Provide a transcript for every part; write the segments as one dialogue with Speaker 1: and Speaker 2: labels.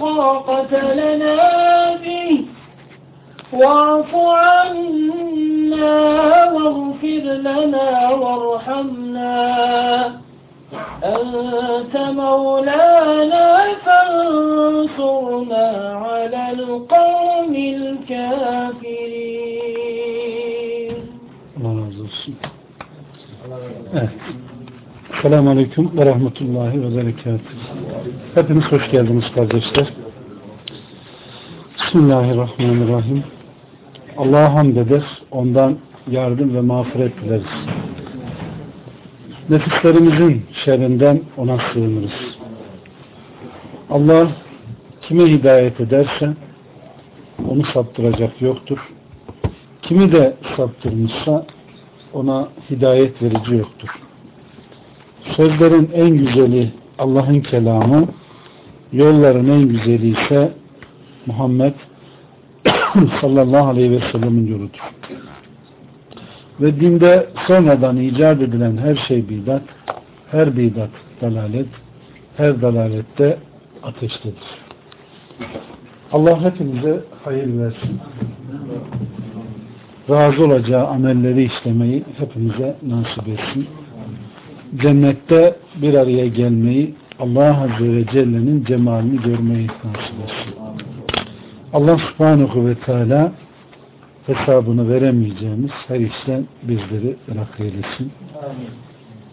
Speaker 1: طاقة لنا به واعف عنا واغفر لنا وارحمنا أنت مولانا فانصرنا على القوم الكافرين
Speaker 2: Allah razı olsun. Evet. Selamun Aleyküm ve. Hepiniz hoş geldiniz kardeşler. Bismillahirrahmanirrahim. Allah'a hamd eder, ondan yardım ve mağfiret dileriz. Nefislerimizin şerrinden ona sığınırız. Allah kime hidayet ederse onu saptıracak yoktur. Kimi de saptırmışsa ona hidayet verici yoktur. Sözlerin en güzeli Allah'ın kelamı, yolların en güzeli ise Muhammed sallallahu aleyhi ve sellemin yoludur. Ve dinde sonradan icat edilen her şey bidat, her bidat dalalet, her dalalette ateştedir. Allah hepimize hayır versin. Razı olacağı amelleri işlemeyi hepimize nasip etsin. Cennette bir araya gelmeyi Allah Azze ve Celle'nin cemalini görmeyi nasip etsin. Allah subhanahu ve teala hesabını veremeyeceğimiz her işten bizleri bırak eylesin.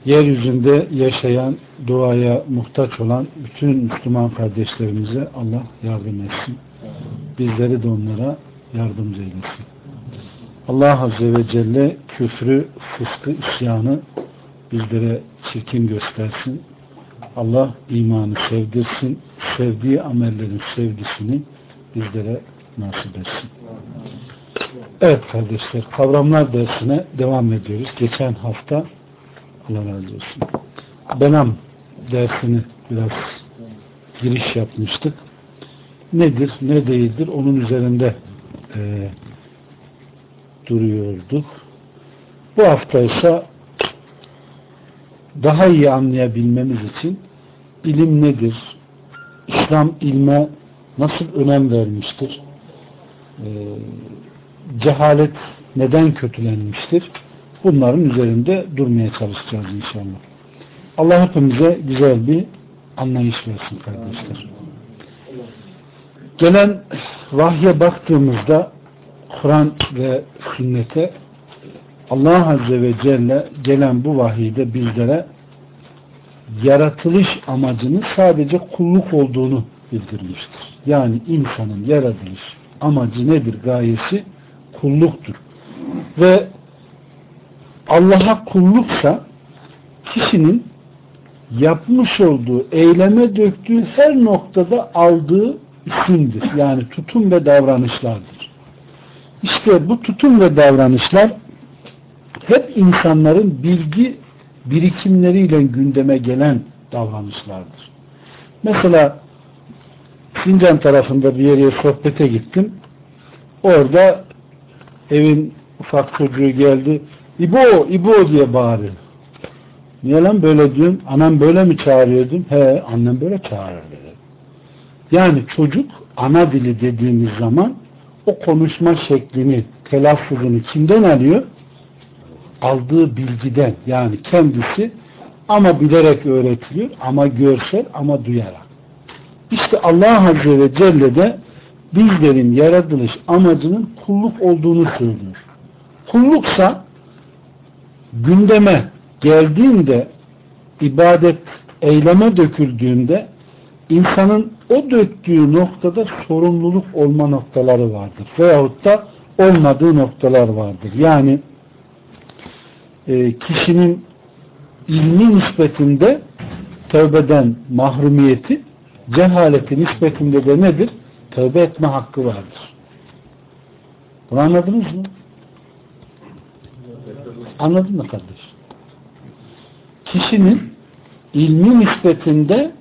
Speaker 2: Yeryüzünde yaşayan, duaya muhtaç olan bütün Müslüman kardeşlerimize Allah yardım etsin. Bizleri de onlara yardımcı eylesin. Allah Azze ve Celle küfrü, fıskı, isyanı bizlere çirkin göstersin. Allah imanı sevdirsin. Sevdiği amellerin sevgisini bizlere nasip etsin. Evet kardeşler, kavramlar dersine devam ediyoruz. Geçen hafta Allah razı olsun. Benam dersini biraz giriş yapmıştık. Nedir, ne değildir onun üzerinde e, duruyorduk. Bu hafta ise daha iyi anlayabilmemiz için ilim nedir? İslam ilme nasıl önem vermiştir? Ee, cehalet neden kötülenmiştir? Bunların üzerinde durmaya çalışacağız inşallah. Allah hepimize güzel bir anlayış versin kardeşler. Gelen vahye baktığımızda Kur'an ve sünnete Allah Azze ve Celle gelen bu vahiyde bizlere yaratılış amacının sadece kulluk olduğunu bildirmiştir. Yani insanın yaratılış amacı nedir? Gayesi kulluktur. Ve Allah'a kulluksa kişinin yapmış olduğu, eyleme döktüğü her noktada aldığı isimdir. Yani tutum ve davranışlardır. İşte bu tutum ve davranışlar hep insanların bilgi birikimleriyle gündeme gelen davranışlardır. Mesela Sincan tarafında bir yere sohbete gittim. Orada evin ufak çocuğu geldi. İbo, İbo diye bağırıyor. Niye lan böyle diyorum? Anam böyle mi çağırıyordum? He, annem böyle çağırır dedi. Yani çocuk ana dili dediğimiz zaman o konuşma şeklini, telaffuzunu kimden alıyor? Aldığı bilgiden. Yani kendisi ama bilerek öğretiliyor, ama görsel, ama duyarak. İşte Allah Azze ve Celle de bizlerin yaratılış amacının kulluk olduğunu söylüyor. Kulluksa gündeme geldiğinde ibadet eyleme döküldüğünde insanın o döktüğü noktada sorumluluk olma noktaları vardır. Veyahut da olmadığı noktalar vardır. Yani e, kişinin ilmi nispetinde tövbeden mahrumiyeti cehaleti nispetinde de nedir? Tövbe etme hakkı vardır. Bunu anladınız mı? Anladın mı kardeş? Kişinin ilmi nispetinde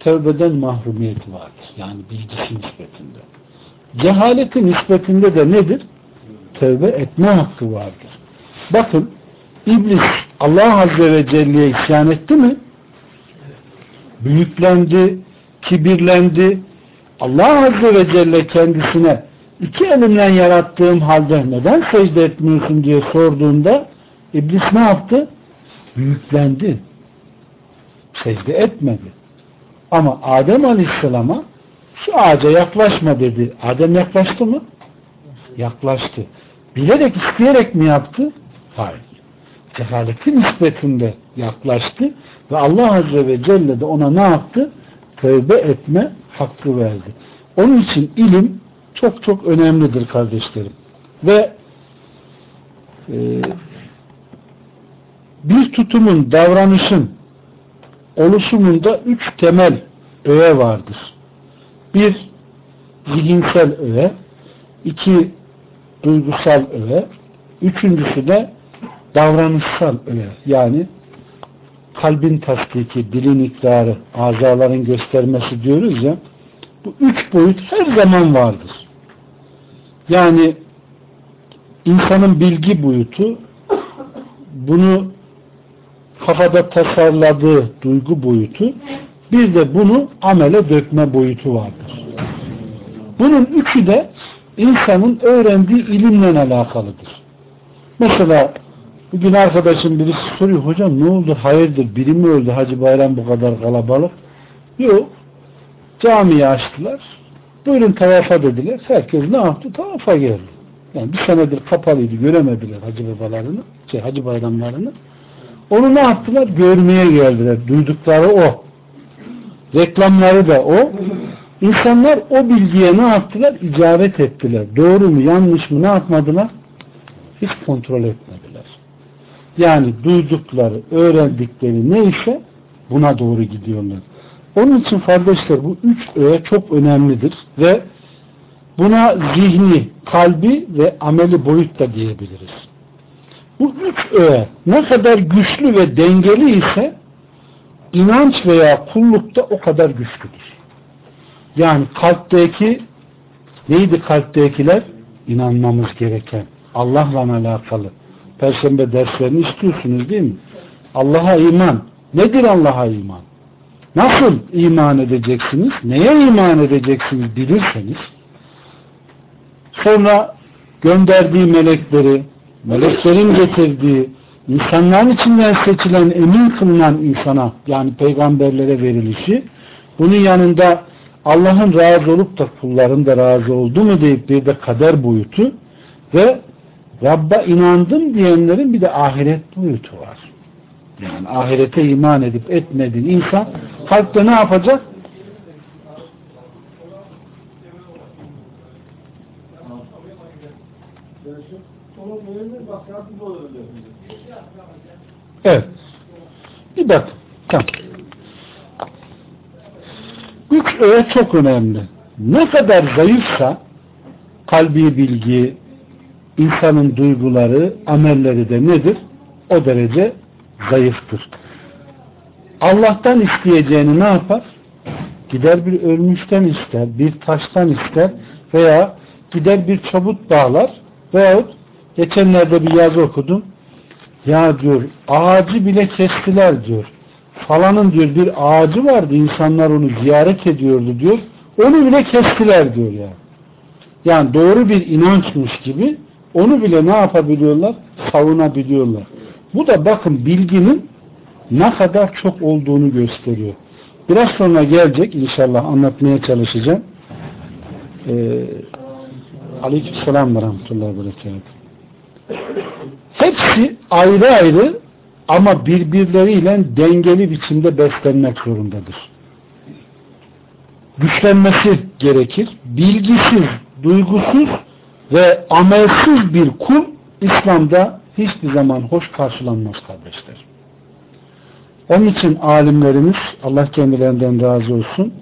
Speaker 2: tövbeden mahrumiyeti vardır. Yani bilgisi nispetinde. Cehaleti nispetinde de nedir? Tövbe etme hakkı vardır. Bakın İblis Allah Azze ve Celle'ye isyan etti mi? Büyüklendi, kibirlendi, Allah Azze ve Celle kendisine iki elimden yarattığım halde neden secde etmiyorsun diye sorduğunda iblis ne yaptı? Büyüklendi. Secde etmedi. Ama Adem Aleyhisselam'a şu ağaca yaklaşma dedi. Adem yaklaştı mı? Yaklaştı. Bilerek isteyerek mi yaptı? Hayır. Cehaletin nispetinde yaklaştı ve Allah Azze ve Celle de ona ne yaptı? Tövbe etme hakkı verdi. Onun için ilim çok çok önemlidir kardeşlerim. Ve e, bir tutumun, davranışın oluşumunda üç temel öğe vardır. Bir, zihinsel öğe, iki, duygusal öğe, üçüncüsü de davranışsal öğe. Yani kalbin tasdiki, dilin ikrarı, azaların göstermesi diyoruz ya, bu üç boyut her zaman vardır. Yani insanın bilgi boyutu, bunu kafada tasarladığı duygu boyutu, bir de bunu amele dökme boyutu vardır. Bunun üçü de insanın öğrendiği ilimle alakalıdır. Mesela bugün arkadaşım birisi soruyor, hocam ne oldu, hayırdır, biri mi öldü, Hacı Bayram bu kadar kalabalık? Yok, camiyi açtılar, buyurun tavafa dediler, herkes ne yaptı, tavafa geldi. Yani bir senedir kapalıydı, göremediler hacı babalarını, şey, hacı bayramlarını. Onu ne yaptılar? Görmeye geldiler. Duydukları o. Reklamları da o. İnsanlar o bilgiye ne yaptılar? İcabet ettiler. Doğru mu yanlış mı ne yapmadılar? Hiç kontrol etmediler. Yani duydukları, öğrendikleri neyse buna doğru gidiyorlar. Onun için kardeşler bu üç öğe çok önemlidir ve buna zihni, kalbi ve ameli boyut da diyebiliriz. Bu üç öğe ne kadar güçlü ve dengeli ise inanç veya kullukta o kadar güçlüdür. Yani kalpteki neydi kalptekiler? İnanmamız gereken. Allah'la alakalı. Perşembe derslerini istiyorsunuz değil mi? Allah'a iman. Nedir Allah'a iman? Nasıl iman edeceksiniz? Neye iman edeceksiniz bilirseniz sonra gönderdiği melekleri, meleklerin getirdiği, insanların içinden seçilen, emin kılınan insana, yani peygamberlere verilişi, bunun yanında Allah'ın razı olup da kulların da razı oldu mu deyip bir de kader boyutu ve Rabb'a inandım diyenlerin bir de ahiret boyutu var. Yani ahirete iman edip etmediğin insan kalpte ne yapacak? Evet. Bir bak. Tamam. Üç öğe çok önemli. Ne kadar zayıfsa kalbi bilgi, insanın duyguları, amelleri de nedir? O derece zayıftır. Allah'tan isteyeceğini ne yapar? Gider bir ölmüşten ister, bir taştan ister veya gider bir çabut bağlar veyahut geçenlerde bir yazı okudum. Ya diyor ağacı bile kestiler diyor. Falanın diyor bir ağacı vardı insanlar onu ziyaret ediyordu diyor. Onu bile kestiler diyor ya. Yani doğru bir inançmış gibi onu bile ne yapabiliyorlar? Savunabiliyorlar. Bu da bakın bilginin ne kadar çok olduğunu gösteriyor. Biraz sonra gelecek inşallah anlatmaya çalışacağım. Ee, Aleykümselam ve rahmetullahi ve Hepsi ayrı ayrı ama birbirleriyle dengeli biçimde beslenmek zorundadır. Güçlenmesi gerekir. Bilgisiz, duygusuz ve amelsiz bir kul İslam'da hiçbir zaman hoş karşılanmaz kardeşler. Onun için alimlerimiz Allah kendilerinden razı olsun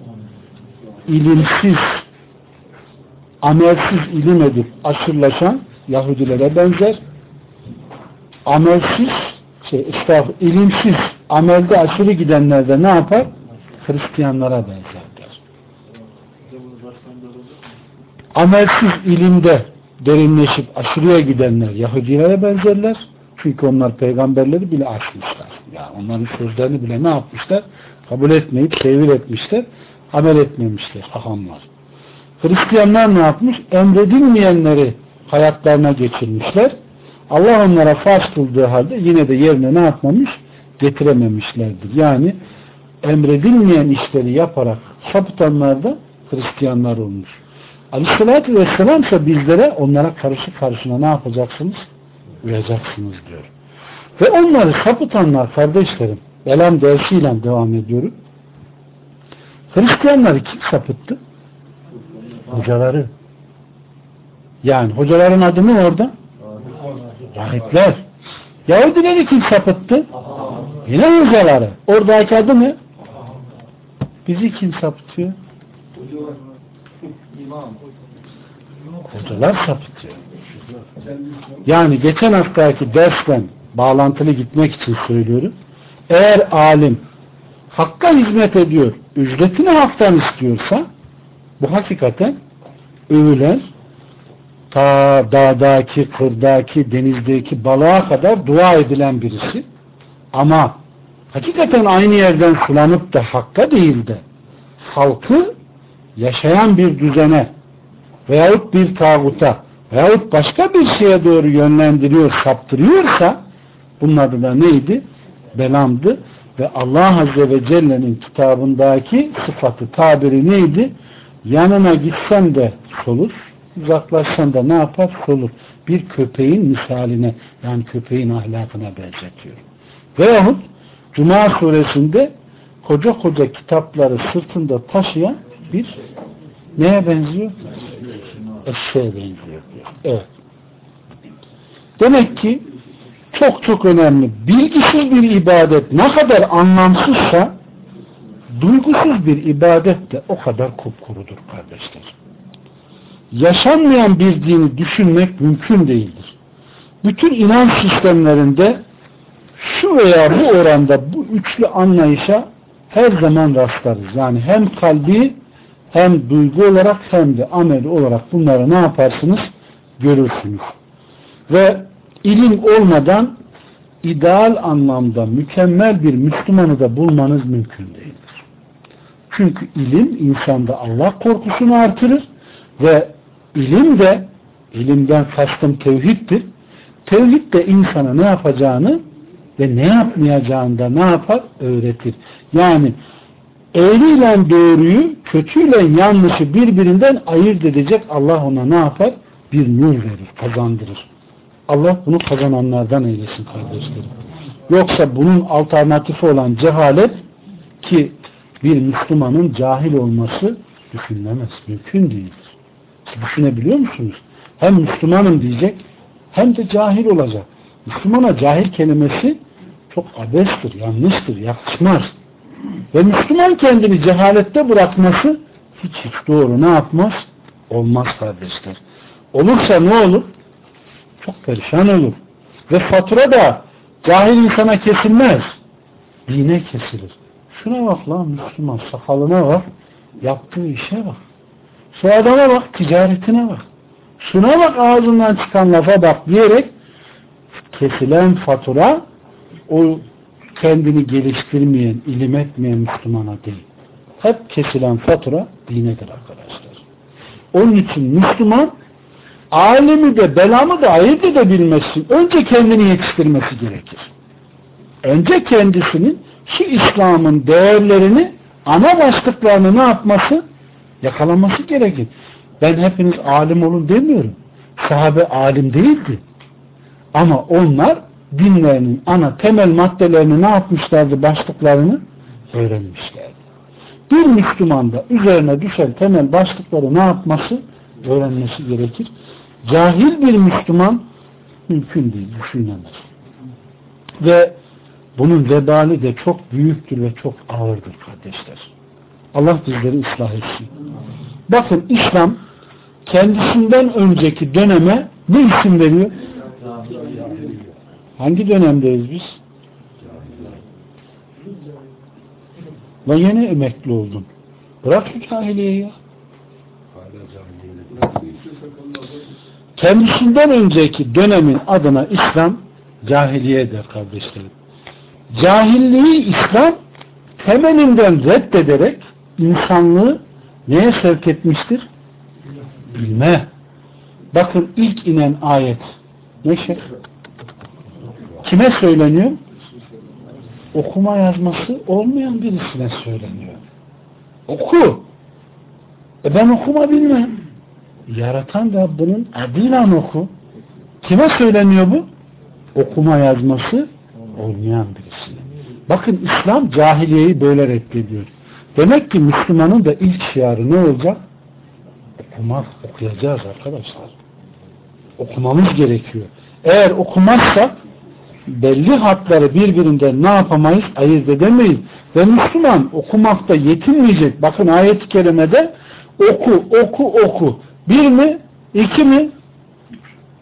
Speaker 2: ilimsiz amelsiz ilim edip aşırlaşan Yahudilere benzer amelsiz şey, estağfurullah, ilimsiz amelde aşırı gidenler de ne yapar? Hristiyanlara benzerler. Amelsiz ilimde derinleşip aşırıya gidenler Yahudilere benzerler. Çünkü onlar peygamberleri bile aşmışlar. Yani onların sözlerini bile ne yapmışlar? Kabul etmeyip tevil etmişler. Amel etmemişler. Ahamlar. Hristiyanlar ne yapmış? Emredilmeyenleri hayatlarına geçirmişler. Allah onlara farz kıldığı halde yine de yerine ne yapmamış? Getirememişlerdir. Yani emredilmeyen işleri yaparak sapıtanlar da Hristiyanlar olmuş. Aleyhissalatü Vesselam ise bizlere onlara karşı karşına ne yapacaksınız? Uyacaksınız diyor. Ve onları sapıtanlar kardeşlerim, Elam dersiyle devam ediyorum. Hristiyanları kim sapıttı? Hocaları. Yani hocaların adı ne orada? Rahipler. Yahudileri kim sapıttı? Yine hocaları. Oradaki adı ne? Bizi kim sapıtıyor? Hocalar sapıtıyor. Yani geçen haftaki dersten bağlantılı gitmek için söylüyorum. Eğer alim hakka hizmet ediyor, ücretini haktan istiyorsa bu hakikaten övülen ta dağdaki, kırdaki, denizdeki balığa kadar dua edilen birisi. Ama hakikaten aynı yerden sulanıp da hakka değil de halkı yaşayan bir düzene veyahut bir tağuta veyahut başka bir şeye doğru yönlendiriyor, saptırıyorsa bunun adı da neydi? Belamdı. Ve Allah Azze ve Celle'nin kitabındaki sıfatı, tabiri neydi? Yanına gitsen de solur, uzaklaşsan da ne yapar? Solur. Bir köpeğin misaline, yani köpeğin ahlakına benzetiyor. Veyahut Cuma suresinde koca koca kitapları sırtında taşıyan bir neye benziyor? Eşeğe benziyor diyor. Evet. Demek ki çok çok önemli. Bilgisiz bir ibadet ne kadar anlamsızsa duygusuz bir ibadet de o kadar kupkurudur kardeşler. Yaşanmayan bir dini düşünmek mümkün değildir. Bütün inanç sistemlerinde şu veya bu oranda bu üçlü anlayışa her zaman rastlarız. Yani hem kalbi hem duygu olarak hem de amel olarak bunları ne yaparsınız? Görürsünüz. Ve ilim olmadan ideal anlamda mükemmel bir Müslümanı da bulmanız mümkün değildir. Çünkü ilim insanda Allah korkusunu artırır ve ilim de ilimden kastım tevhiddir. Tevhid de insana ne yapacağını ve ne yapmayacağını da ne yapar? Öğretir. Yani eğriyle doğruyu, kötüyle yanlışı birbirinden ayırt edecek Allah ona ne yapar? Bir nur verir, kazandırır. Allah bunu kazananlardan eylesin kardeşlerim. Yoksa bunun alternatifi olan cehalet ki bir Müslümanın cahil olması düşünülemez. Mümkün değildir. Düşünebiliyor musunuz? Hem Müslümanım diyecek hem de cahil olacak. Müslümana cahil kelimesi çok abestir, yanlıştır, yakışmaz. Ve Müslüman kendini cehalette bırakması hiç hiç doğru ne yapmaz? Olmaz kardeşler. Olursa ne olur? Çok perişan olur. Ve fatura da cahil insana kesilmez. Dine kesilir. Şuna bak lan Müslüman sakalına bak. Yaptığı işe bak. Şu adama bak ticaretine bak. Şuna bak ağzından çıkan lafa bak diyerek kesilen fatura o kendini geliştirmeyen, ilim etmeyen Müslümana değil. Hep kesilen fatura dinedir arkadaşlar. Onun için Müslüman alemi de belamı da ayırt edebilmesi önce kendini yetiştirmesi gerekir. Önce kendisinin şu İslam'ın değerlerini ana başlıklarını ne yapması? Yakalaması gerekir. Ben hepiniz alim olun demiyorum. Sahabe alim değildi. Ama onlar dinlerinin ana temel maddelerini ne yapmışlardı başlıklarını? Öğrenmişlerdi. Bir Müslüman da üzerine düşen temel başlıkları ne yapması? Öğrenmesi gerekir. Cahil bir Müslüman mümkün değil, düşünemez. Ve bunun vebali de çok büyüktür ve çok ağırdır kardeşler. Allah bizleri ıslah etsin. Bakın İslam kendisinden önceki döneme ne isim veriyor? Hangi dönemdeyiz biz? Lan yeni emekli oldun. Bırak şu cahiliyeyi ya. Kendisinden önceki dönemin adına İslam cahiliye der kardeşlerim. Cahilliği İslam temelinden reddederek insanlığı neye sevk etmiştir? ilme. Bakın ilk inen ayet ne şey? Kime söyleniyor? Okuma yazması olmayan birisine söyleniyor. Oku. E ben okuma bilmem. Yaratan Rabbinin adıyla oku. Kime söyleniyor bu? Okuma yazması olmayan birisine. Bakın İslam cahiliyeyi böyle reddediyor. Demek ki Müslümanın da ilk şiarı ne olacak? Okumak, okuyacağız arkadaşlar. Okumamız gerekiyor. Eğer okumazsak belli hatları birbirinden ne yapamayız? Ayırt edemeyiz. Ve Müslüman okumakta yetinmeyecek. Bakın ayet-i kerimede oku, oku, oku. Bir mi? iki mi?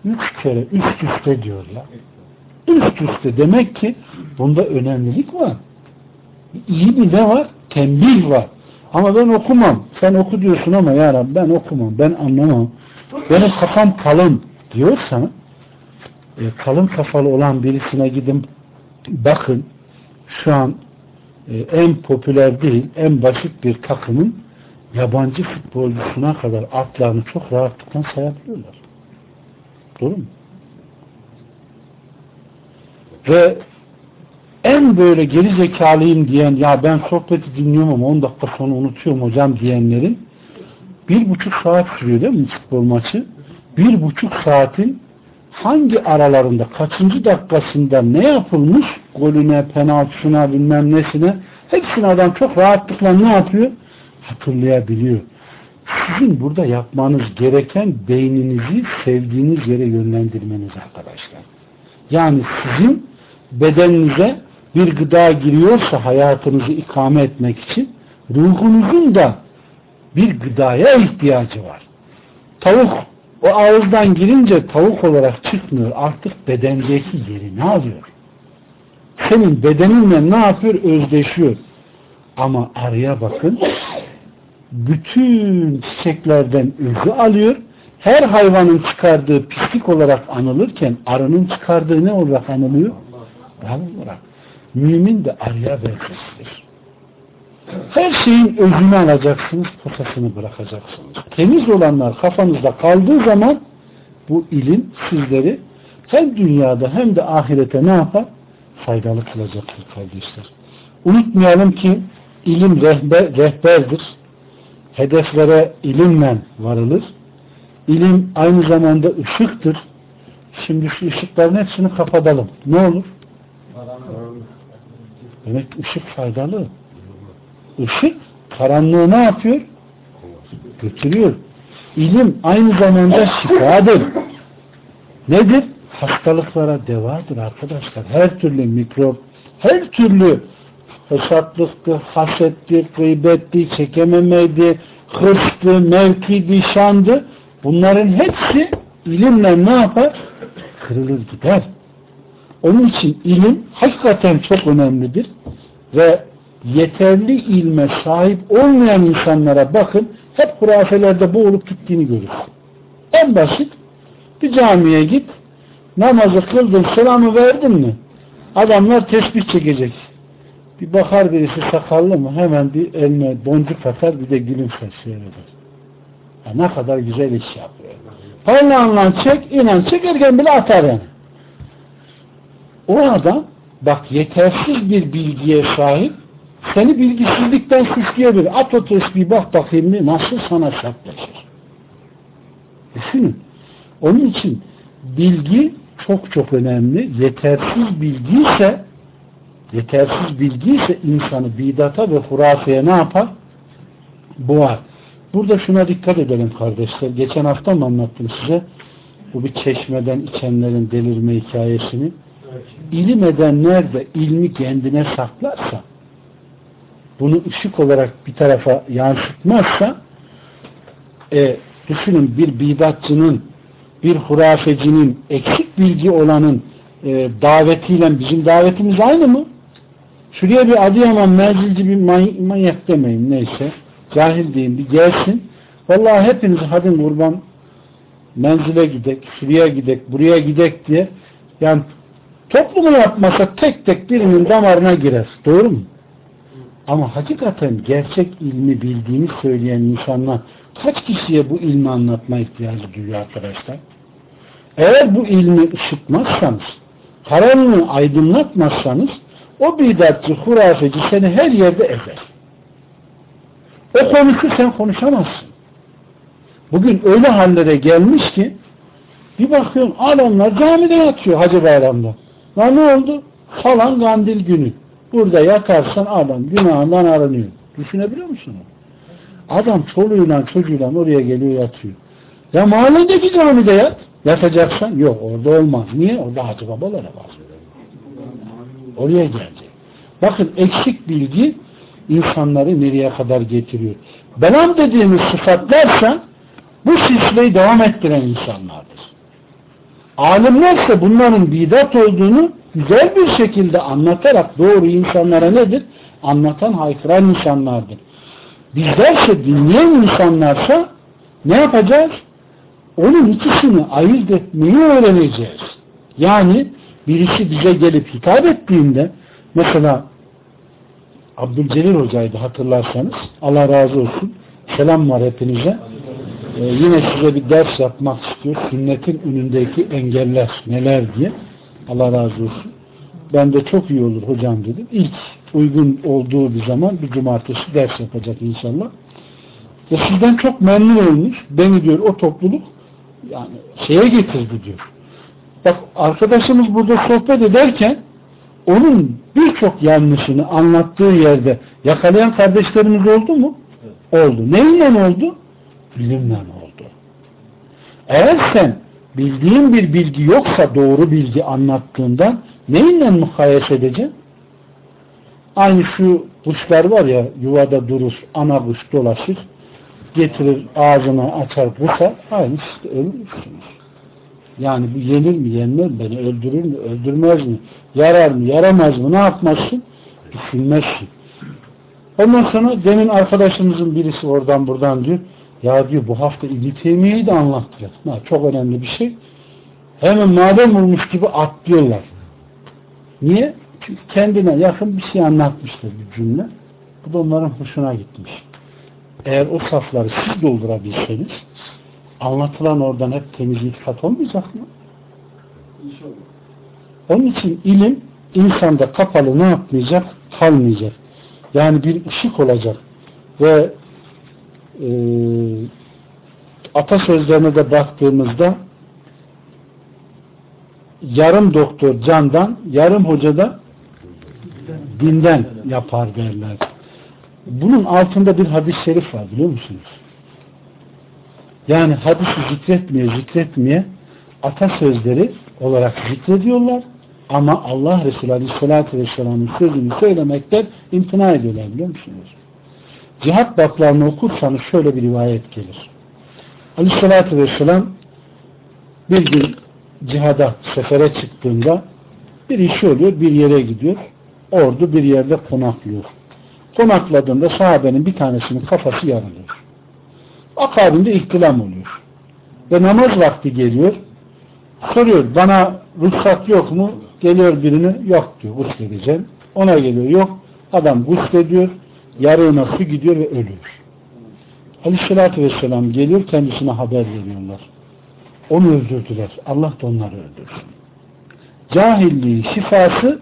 Speaker 2: Üç kere üst üste diyorlar. Üst üste demek ki bunda önemlilik var. İyi bir ne var? Tembih var. Ama ben okumam. Sen oku diyorsun ama ya Rabbi ben okumam. Ben anlamam. Benim kafam kalın diyorsan e, kalın kafalı olan birisine gidin bakın şu an e, en popüler değil en basit bir takımın yabancı futbolcusuna kadar atlarını çok rahatlıkla sayabiliyorlar. Doğru mu? Ve en böyle geri zekalıyım diyen ya ben sohbeti dinliyorum ama 10 dakika sonra unutuyorum hocam diyenlerin bir buçuk saat sürüyor değil mi futbol maçı? Bir buçuk saatin hangi aralarında kaçıncı dakikasında ne yapılmış golüne, penaltısına bilmem nesine hepsini adam çok rahatlıkla ne yapıyor? Hatırlayabiliyor. Sizin burada yapmanız gereken beyninizi sevdiğiniz yere yönlendirmeniz arkadaşlar. Yani sizin bedeninize bir gıda giriyorsa hayatınızı ikame etmek için ruhunuzun da bir gıdaya ihtiyacı var. Tavuk o ağızdan girince tavuk olarak çıkmıyor. Artık bedendeki yerini alıyor. Senin bedeninle ne yapıyor? Özdeşiyor. Ama arıya bakın bütün çiçeklerden özü alıyor. Her hayvanın çıkardığı pislik olarak anılırken arının çıkardığı ne olarak anılıyor? Bal olarak. Mümin de arıya benzesidir. Her şeyin özünü alacaksınız, potasını bırakacaksınız. Temiz olanlar kafanızda kaldığı zaman bu ilim sizleri hem dünyada hem de ahirete ne yapar? Faydalı kılacaktır kardeşler. Unutmayalım ki ilim rehber, rehberdir. Hedeflere ilimle varılır. İlim aynı zamanda ışıktır. Şimdi şu ışıkların hepsini kapatalım. Ne olur? Demek ışık faydalı. Işık karanlığı ne yapıyor? Götürüyor. İlim aynı zamanda şifadır. Nedir? Hastalıklara devadır arkadaşlar. Her türlü mikrop, her türlü hesaplıktı, hasetti, gıybetti, çekememeydi, hırstı, mevkiydi, şandı. Bunların hepsi ilimle ne yapar? Kırılır gider. Onun için ilim hakikaten çok önemlidir ve yeterli ilme sahip olmayan insanlara bakın hep hurafelerde boğulup gittiğini görür. En basit bir camiye git namazı kıldın selamı verdin mi adamlar tesbih çekecek. Bir bakar birisi sakallı mı hemen bir eline boncuk atar bir de gülümser seyreder. Ya ne kadar güzel iş yapıyor. Parmağınla çek, inan çekerken bile atar yani. O adam bak yetersiz bir bilgiye sahip seni bilgisizlikten suçlayabilir. At o tesbihi bak bakayım ne, nasıl sana sertleşir. Düşünün. Onun için bilgi çok çok önemli. Yetersiz bilgi ise yetersiz bilgi ise insanı bidata ve hurafeye ne yapar? Boğar. Burada şuna dikkat edelim kardeşler. Geçen hafta mı anlattım size? Bu bir çeşmeden içenlerin delirme hikayesini. İlim edenler de ilmi kendine saklarsa bunu ışık olarak bir tarafa yansıtmazsa e, düşünün bir bidatçının bir hurafecinin eksik bilgi olanın e, davetiyle bizim davetimiz aynı mı? Şuraya bir Adıyaman menzilci bir many manyak demeyin neyse cahil deyin bir gelsin vallahi hepiniz hadin kurban menzile gidek, şuraya gidek, buraya gidek diye yani toplumu yapmasa tek tek birinin damarına girer. Doğru mu? Ama hakikaten gerçek ilmi bildiğini söyleyen insanlar kaç kişiye bu ilmi anlatma ihtiyacı duyuyor arkadaşlar? Eğer bu ilmi ışıtmazsanız, karanlığı aydınlatmazsanız o bidatçı, hurafeci seni her yerde ezer. O konusu sen konuşamazsın. Bugün öyle hallere gelmiş ki bir bakıyorsun adamlar camide yatıyor Hacı Bayram'da. Ya ne oldu? Falan kandil günü. Burada yatarsan adam günahından aranıyor. Düşünebiliyor musun? Adam çoluğuyla çocuğuyla oraya geliyor yatıyor. Ya mahalledeki camide yat. Yatacaksan yok orada olmaz. Niye? Orada Hacı babalara var. Oraya gelecek. Bakın eksik bilgi insanları nereye kadar getiriyor. Belam dediğimiz sıfatlarsa bu silsileyi devam ettiren insanlardır. Alimlerse bunların bidat olduğunu güzel bir şekilde anlatarak doğru insanlara nedir? Anlatan, haykıran insanlardır. Bizlerse dinleyen insanlarsa ne yapacağız? Onun ikisini ayırt etmeyi öğreneceğiz. Yani birisi bize gelip hitap ettiğinde mesela Abdülcelil Hoca'ydı hatırlarsanız Allah razı olsun. Selam var hepinize. Ee, yine size bir ders yapmak istiyor. Sünnetin önündeki engeller neler diye. Allah razı olsun. Ben de çok iyi olur hocam dedim. İlk uygun olduğu bir zaman bir cumartesi ders yapacak inşallah. Ve sizden çok memnun olmuş. Beni diyor o topluluk yani şeye getirdi diyor. Bak arkadaşımız burada sohbet ederken onun birçok yanlışını anlattığı yerde yakalayan kardeşlerimiz oldu mu? Oldu. Neyle oldu? Bilimle oldu. Eğer sen bildiğin bir bilgi yoksa doğru bilgi anlattığından neyle mukayese edeceksin? Aynı şu kuşlar var ya yuvada durur, ana kuş dolaşır, getirir ağzını açar kusar, aynı işte ölmüşsünüz. Yani bu yenir mi, yenmez mi, beni öldürür mü, öldürmez mi, yarar mı, yaramaz mı, ne yapmazsın? Düşünmezsin. Ondan sonra demin arkadaşımızın birisi oradan buradan diyor, ya diyor bu hafta İbni Teymiye'yi de anlattılar. Ha, çok önemli bir şey. Hemen madem olmuş gibi atlıyorlar. Niye? Çünkü kendine yakın bir şey anlatmıştır bir cümle. Bu da onların hoşuna gitmiş. Eğer o safları siz doldurabilseniz anlatılan oradan hep temiz itikat olmayacak mı? İnşallah. Onun için ilim insanda kapalı ne yapmayacak? Kalmayacak. Yani bir ışık olacak. Ve e, atasözlerine de baktığımızda yarım doktor candan, yarım hoca da dinden yapar derler. Bunun altında bir hadis-i şerif var biliyor musunuz? Yani hadisi zikretmeye zikretmeye atasözleri olarak zikrediyorlar ama Allah Resulü Aleyhisselatü Vesselam'ın sözünü söylemekten imtina ediyorlar biliyor musunuz? Cihat baklarını okursanız şöyle bir rivayet gelir. Aleyhisselatü Vesselam bir gün cihada sefere çıktığında bir işi oluyor, bir yere gidiyor. Ordu bir yerde konaklıyor. Konakladığında sahabenin bir tanesinin kafası yarılıyor. Akabinde ihtilam oluyor. Ve namaz vakti geliyor. Soruyor bana ruhsat yok mu? Geliyor birini yok diyor gusledeceğim. Ona geliyor yok. Adam guslediyor. Yarığına su gidiyor ve ölüyor. Aleyhissalatü vesselam geliyor kendisine haber veriyorlar. Onu öldürdüler. Allah da onları öldürsün. Cahilliğin şifası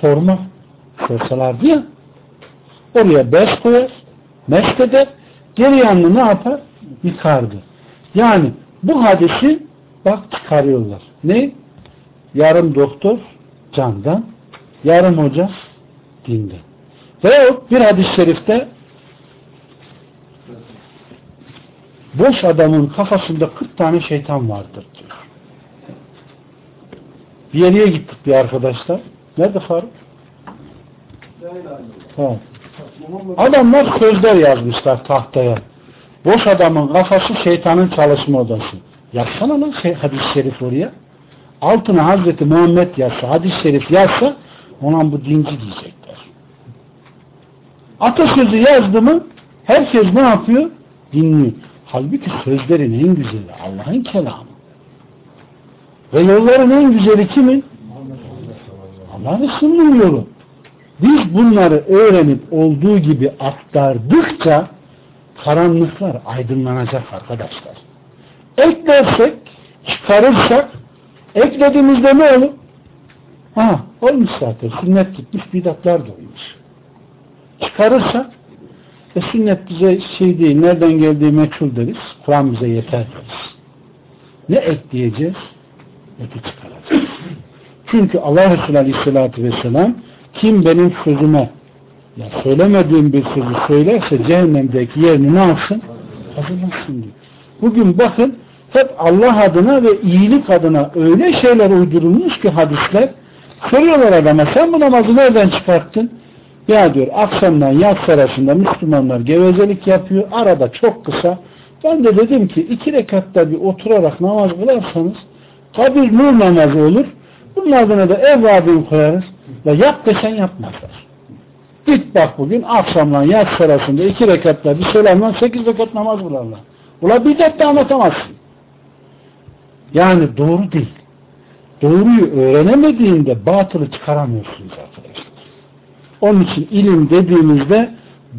Speaker 2: sorma. Sorsalardı ya oraya bez koyar, mest eder, geri yanını ne yapar? Yıkardı. Yani bu hadisi bak çıkarıyorlar. Ne? Yarım doktor candan, yarım hoca dinden. Veyahut bir hadis-i şerifte boş adamın kafasında 40 tane şeytan vardır diyor. Bir yere gittik bir arkadaşlar. Nerede Faruk? Ha. Adamlar sözler yazmışlar tahtaya. Boş adamın kafası şeytanın çalışma odası. Yazsana lan şey, hadis-i şerif oraya. Altına Hazreti Muhammed yazsa, hadis-i şerif yazsa ona bu dinci diyecekler. Atasözü yazdı mı herkes ne yapıyor? Dinliyor. Halbuki sözlerin en güzeli Allah'ın kelamı. Ve yolların en güzeli kimin? Allah Resulü'nün yolu. Biz bunları öğrenip olduğu gibi aktardıkça karanlıklar aydınlanacak arkadaşlar. Eklersek, çıkarırsak eklediğimizde ne olur? Ha, olmuş zaten. Sünnet gitmiş, bidatlar da olmuş. Çıkarırsak e sünnet bize şey değil, nereden geldiği meçhul deriz. Kur'an bize yeter deriz. Ne ekleyeceğiz? Eti çıkaracağız. Çünkü Allah Resulü Aleyhisselatü Vesselam kim benim sözüme ya söylemediğim bir sözü söylerse cehennemdeki yerini ne yapsın? Hazırlasın diyor. Bugün bakın hep Allah adına ve iyilik adına öyle şeyler uydurulmuş ki hadisler soruyorlar adama sen bu namazı nereden çıkarttın? Ya diyor akşamdan yatsı arasında Müslümanlar gevezelik yapıyor. Arada çok kısa. Ben de dedim ki iki rekatta bir oturarak namaz kılarsanız kabir nur namazı olur. Bunun adına da evvabin koyarız. Ve yap desen yapmazlar. Git bak bugün akşamdan yatsı arasında iki rekatta bir selamdan sekiz rekat namaz kılarlar. Ula bidat da anlatamazsın. Yani doğru değil. Doğruyu öğrenemediğinde batılı çıkaramıyorsunuz arkadaşlar. Onun için ilim dediğimizde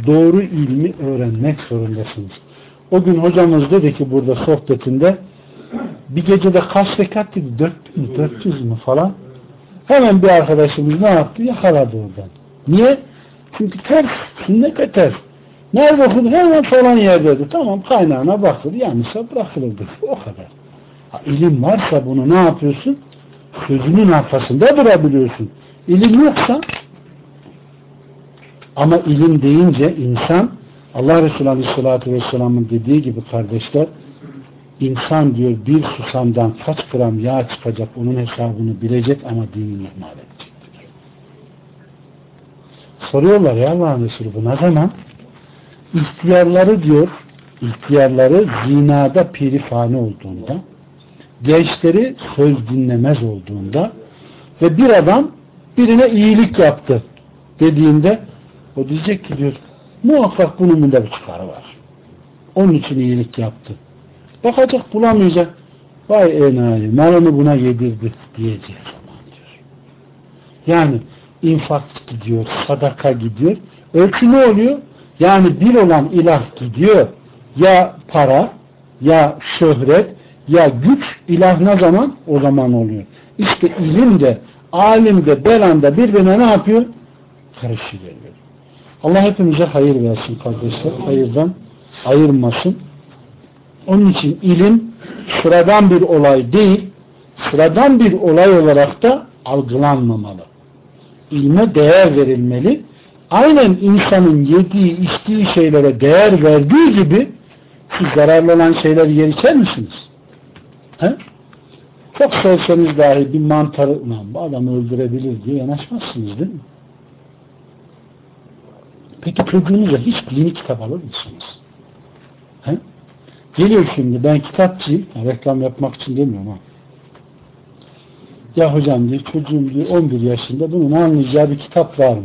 Speaker 2: doğru ilmi öğrenmek zorundasınız. O gün hocamız dedi ki burada sohbetinde bir gecede kaç rekat dedi? 400 mü? 400 mü falan? Hemen bir arkadaşımız ne yaptı? Yakaladı oradan. Niye? Çünkü ters. Sünnete ters. Nerede okudu? Hemen falan yerdeydi. Tamam kaynağına bakılır. Yanlışsa bırakılırdı. O kadar. Ha, ilim varsa bunu ne yapıyorsun? Sözünün arkasında durabiliyorsun. İlim yoksa ama ilim deyince insan Allah Resulü Aleyhisselatü Vesselam'ın dediği gibi kardeşler insan diyor bir susamdan kaç gram yağ çıkacak onun hesabını bilecek ama dinini ihmal edecektir. Soruyorlar ya Allah'ın Resulü bu ne zaman? İhtiyarları diyor ihtiyarları zinada pirifane olduğunda gençleri söz dinlemez olduğunda ve bir adam birine iyilik yaptı dediğinde o diyecek ki diyor muhakkak bunun bunda bir çıkarı var. Onun için iyilik yaptı. Bakacak bulamayacak. Vay enayi malını buna yedirdi diyeceği zaman diyor. Yani infak gidiyor, sadaka gidiyor. Ölçü ne oluyor? Yani bir olan ilah gidiyor. Ya para, ya şöhret, ya güç ilah ne zaman? O zaman oluyor. İşte ilim de, alim de, belan da birbirine ne yapıyor? Karışıveriyor. Allah hepimize hayır versin kardeşler. Hayırdan ayırmasın. Onun için ilim sıradan bir olay değil, sıradan bir olay olarak da algılanmamalı. İlme değer verilmeli. Aynen insanın yediği, içtiği şeylere değer verdiği gibi siz zararlı olan şeyleri yer içer misiniz? He? Çok sevseniz dahi bir mantarı, bu adamı öldürebilir diye yanaşmazsınız değil mi? Peki çocuğunuza hiç dini kitap alır mısınız? He? Geliyor şimdi ben kitapçıyım. Reklam yapmak için demiyorum ha. Ya hocam diyor çocuğum diyor 11 yaşında bunun anlayacağı bir kitap var mı?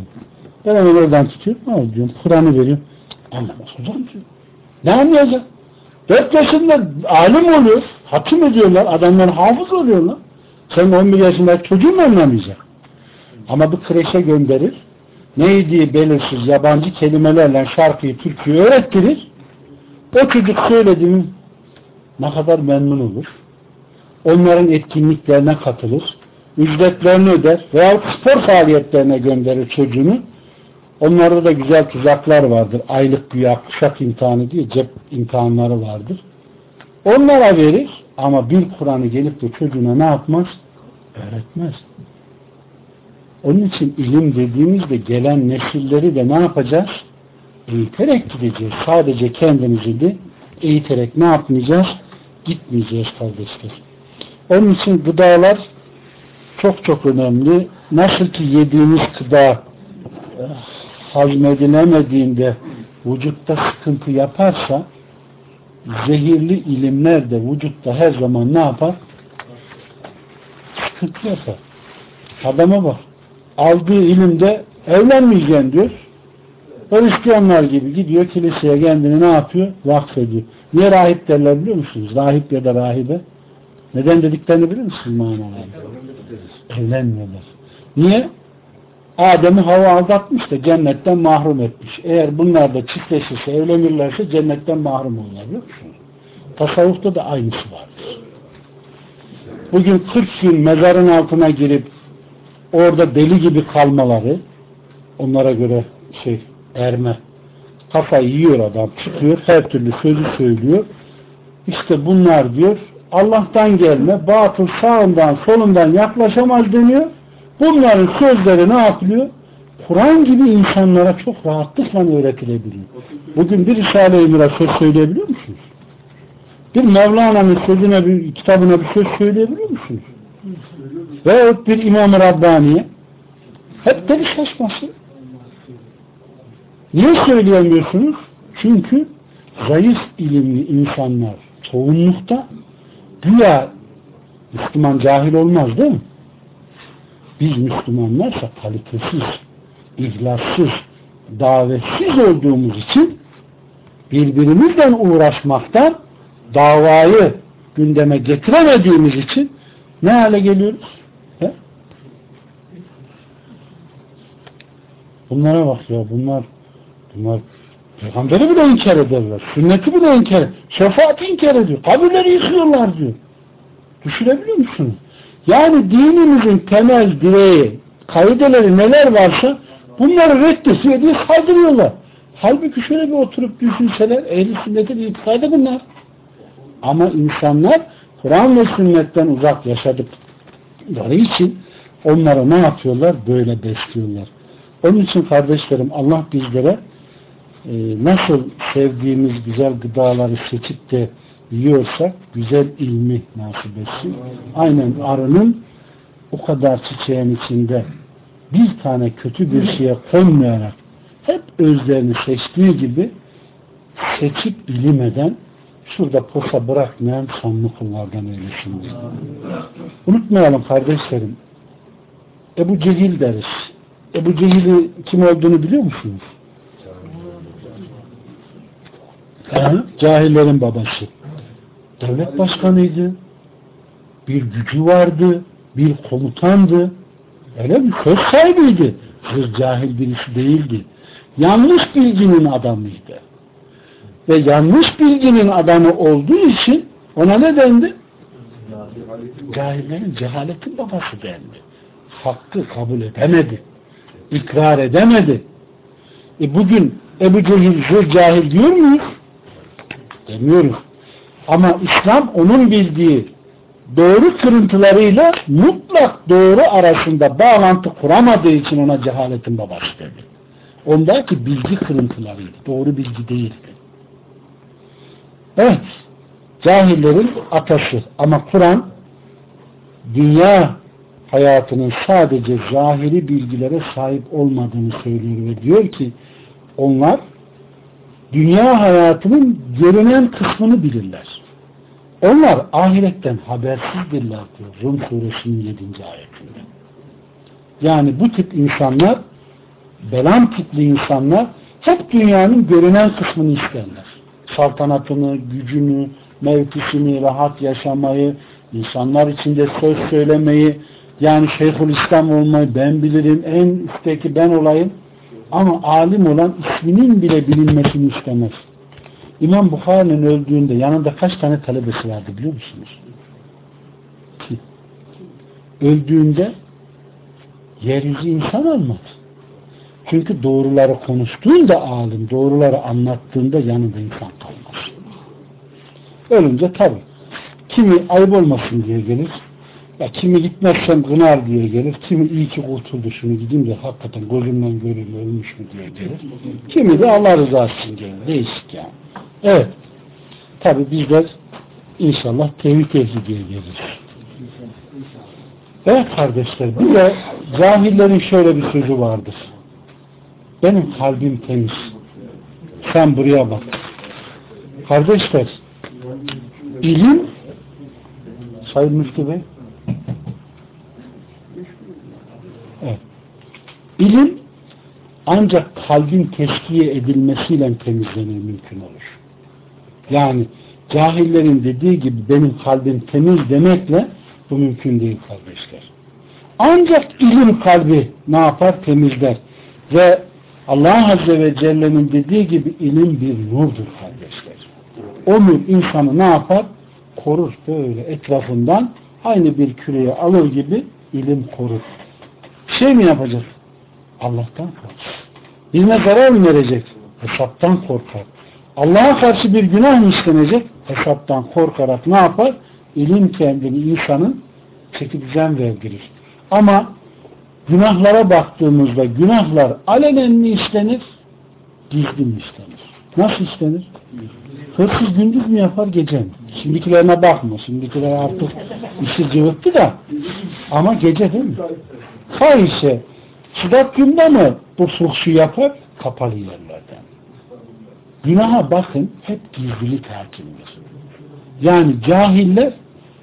Speaker 2: Ben onu oradan tutuyorum. Ne diyorum? Kur'an'ı veriyorum. Anlamaz hocam diyor. Ne anlayacak? 4 yaşında alim oluyor. Hakim ediyorlar. Adamlar hafız oluyorlar. Sen 11 yaşında çocuğun anlamayacak? Ama bir kreşe gönderir. Neydi belirsiz yabancı kelimelerle şarkıyı, türküyü öğrettirir. O çocuk söyledi mi ne kadar memnun olur. Onların etkinliklerine katılır. Ücretlerini öder veya spor faaliyetlerine gönderir çocuğunu. Onlarda da güzel tuzaklar vardır. Aylık güya kuşak imtihanı diye cep imtihanları vardır. Onlara verir ama bir Kur'an'ı gelip de çocuğuna ne yapmaz? Öğretmez. Onun için ilim dediğimizde gelen nesilleri de ne yapacağız? Eğiterek gideceğiz. Sadece kendimizi de eğiterek ne yapmayacağız? Gitmeyeceğiz kardeşler. Onun için gıdalar çok çok önemli. Nasıl ki yediğimiz gıda hazmedilemediğinde vücutta sıkıntı yaparsa zehirli ilimler de vücutta her zaman ne yapar? Sıkıntı yapar. Adama bak. Aldığı ilimde evlenmeyeceksin diyor. Hristiyanlar gibi gidiyor kiliseye kendini ne yapıyor? Vakfediyor. Niye rahip derler biliyor musunuz? Rahip ya da rahibe. Neden dediklerini bilir misiniz manalarını? Evlenmiyorlar. Niye? Adem'i hava aldatmış da cennetten mahrum etmiş. Eğer bunlar da çiftleşirse, evlenirlerse cennetten mahrum olurlar. Biliyor musunuz? Tasavvufta da aynısı vardır. Bugün 40 gün mezarın altına girip orada deli gibi kalmaları onlara göre şey erme. Kafayı yiyor adam çıkıyor her türlü sözü söylüyor. İşte bunlar diyor Allah'tan gelme batıl sağından solundan yaklaşamaz deniyor. Bunların sözleri ne yapılıyor? Kur'an gibi insanlara çok rahatlıkla öğretilebiliyor. Bugün bir Risale-i söz söyleyebiliyor musunuz? bir Mevlana'nın sözüne bir kitabına bir söz söyleyebiliyor musunuz? Veyahut bir İmam-ı Rabbani'ye hep deli saçması. Niye söyleyemiyorsunuz? Çünkü zayıf ilimli insanlar çoğunlukta güya Müslüman cahil olmaz değil mi? Biz Müslümanlarsa kalitesiz, ihlassız, davetsiz olduğumuz için birbirimizle uğraşmaktan davayı gündeme getiremediğimiz için ne hale geliyoruz? He? Bunlara bak ya bunlar bunlar peygamberi bile inkar ederler. Sünneti bile inkar Şefaati inkar ediyor. Kabirleri yıkıyorlar diyor. Düşünebiliyor musunuz? Yani dinimizin temel direği, kaideleri neler varsa bunları reddesiyor diye saldırıyorlar. Halbuki şöyle bir oturup düşünseler ehli sünnetin itikadı bunlar. Ama insanlar Kur'an ve sünnetten uzak yaşadıkları için onları ne yapıyorlar? Böyle besliyorlar. Onun için kardeşlerim Allah bizlere e, nasıl sevdiğimiz güzel gıdaları seçip de yiyorsak güzel ilmi nasip etsin. Aynen arının o kadar çiçeğin içinde bir tane kötü bir şeye konmayarak hep özlerini seçtiği gibi seçip ilim eden şurada posa bırakmayan sonlu kullardan eylesin. Unutmayalım kardeşlerim. Ebu Cehil deriz. Ebu Cehil'i kim olduğunu biliyor musunuz? Ha? Cahillerin babası. Devlet başkanıydı. Bir gücü vardı. Bir komutandı. Öyle mi? Söz sahibiydi. Hır cahil birisi değildi. Yanlış bilginin adamıydı ve yanlış bilginin adamı olduğu için ona ne dendi? Cahillerin cehaletin babası dendi. Hakkı kabul edemedi. İkrar edemedi. E bugün Ebu Cehil zır cahil diyor muyuz? Demiyoruz. Ama İslam onun bildiği doğru kırıntılarıyla mutlak doğru arasında bağlantı kuramadığı için ona cehaletin babası dedi. Ondaki bilgi kırıntılarıydı. Doğru bilgi değildi. Evet, cahillerin atası ama Kur'an dünya hayatının sadece zahiri bilgilere sahip olmadığını söylüyor ve diyor ki onlar dünya hayatının görünen kısmını bilirler. Onlar ahiretten habersizdirler diyor Rum suresinin 7. ayetinde. Yani bu tip insanlar belan tipli insanlar hep dünyanın görünen kısmını isterler saltanatını, gücünü, mevkisini, rahat yaşamayı, insanlar içinde söz söylemeyi, yani Şeyhül İslam olmayı ben bilirim, en üstteki ben olayım ama alim olan isminin bile bilinmesini istemez. İmam Bukhari'nin öldüğünde yanında kaç tane talebesi vardı biliyor musunuz? Ki, öldüğünde yeryüzü insan olmadı. Çünkü doğruları konuştuğunda alim, doğruları anlattığında yanında insan kalmaz. Ölünce tabi. Kimi ayıp olmasın diye gelir. Ya kimi gitmezsem gınar diye gelir. Kimi iyi ki kurtuldu şunu gideyim de hakikaten gözümden görür ölmüş mü diye gelir. Kimi de Allah rızası için gelir. Değişik yani. Evet. Tabi bizler inşallah tevhid ehli diye geliriz. Evet kardeşler bir de cahillerin şöyle bir sözü vardır. Benim kalbim temiz. Sen buraya bak. Kardeşler, ilim Sayın Müftü Bey evet. İlim ancak kalbin teskiye edilmesiyle temizlenir mümkün olur. Yani cahillerin dediği gibi benim kalbim temiz demekle bu mümkün değil kardeşler. Ancak ilim kalbi ne yapar? Temizler. Ve Allah Azze ve Celle'nin dediği gibi ilim bir nurdur kardeşler. O nur insanı ne yapar? Korur böyle etrafından aynı bir küreye alır gibi ilim korur. Şey mi yapacak? Allah'tan korkar. Birine zarar mı verecek? Hesaptan korkar. Allah'a karşı bir günah mı işlenecek? Hesaptan korkarak ne yapar? İlim kendini insanın çeki düzen verdirir. Ama günahlara baktığımızda günahlar alenen mi işlenir? Gizli mi işlenir? Nasıl işlenir? Hırsız gündüz mü yapar gece mi? Şimdikilerine bakma. Şimdikiler artık işi cıvıttı da ama gece değil mi? Fahişe Sıdat günde mi bu fuhşu yapar? Kapalı yerlerden. Günaha bakın hep gizlilik hakimdir. Yani cahiller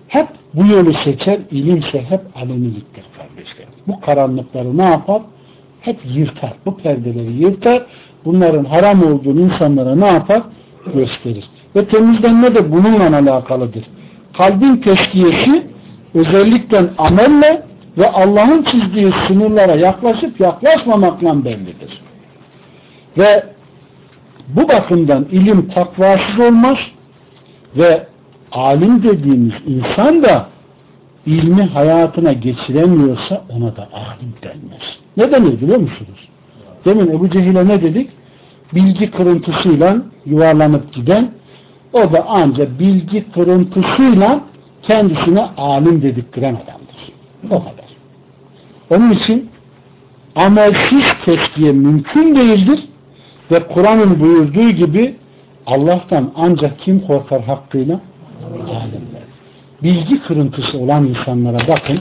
Speaker 2: hep bu yolu seçer, ilimse hep aleniliktir kardeşler. Bu karanlıkları ne yapar? Hep yırtar. Bu perdeleri yırtar. Bunların haram olduğunu insanlara ne yapar? Gösterir. Ve temizlenme de bununla alakalıdır. Kalbin teskiyesi özellikle amelle ve Allah'ın çizdiği sınırlara yaklaşıp yaklaşmamakla bellidir. Ve bu bakımdan ilim takvasız olmaz ve alim dediğimiz insan da ilmi hayatına geçiremiyorsa ona da alim denmez. Ne denir biliyor musunuz? Demin Ebu Cehil'e ne dedik? Bilgi kırıntısıyla yuvarlanıp giden o da ancak bilgi kırıntısıyla kendisine alim dediktiren adamdır. O kadar. Onun için amelsiz teskiye mümkün değildir ve Kur'an'ın buyurduğu gibi Allah'tan ancak kim korkar hakkıyla? Alimler. Bilgi kırıntısı olan insanlara bakın.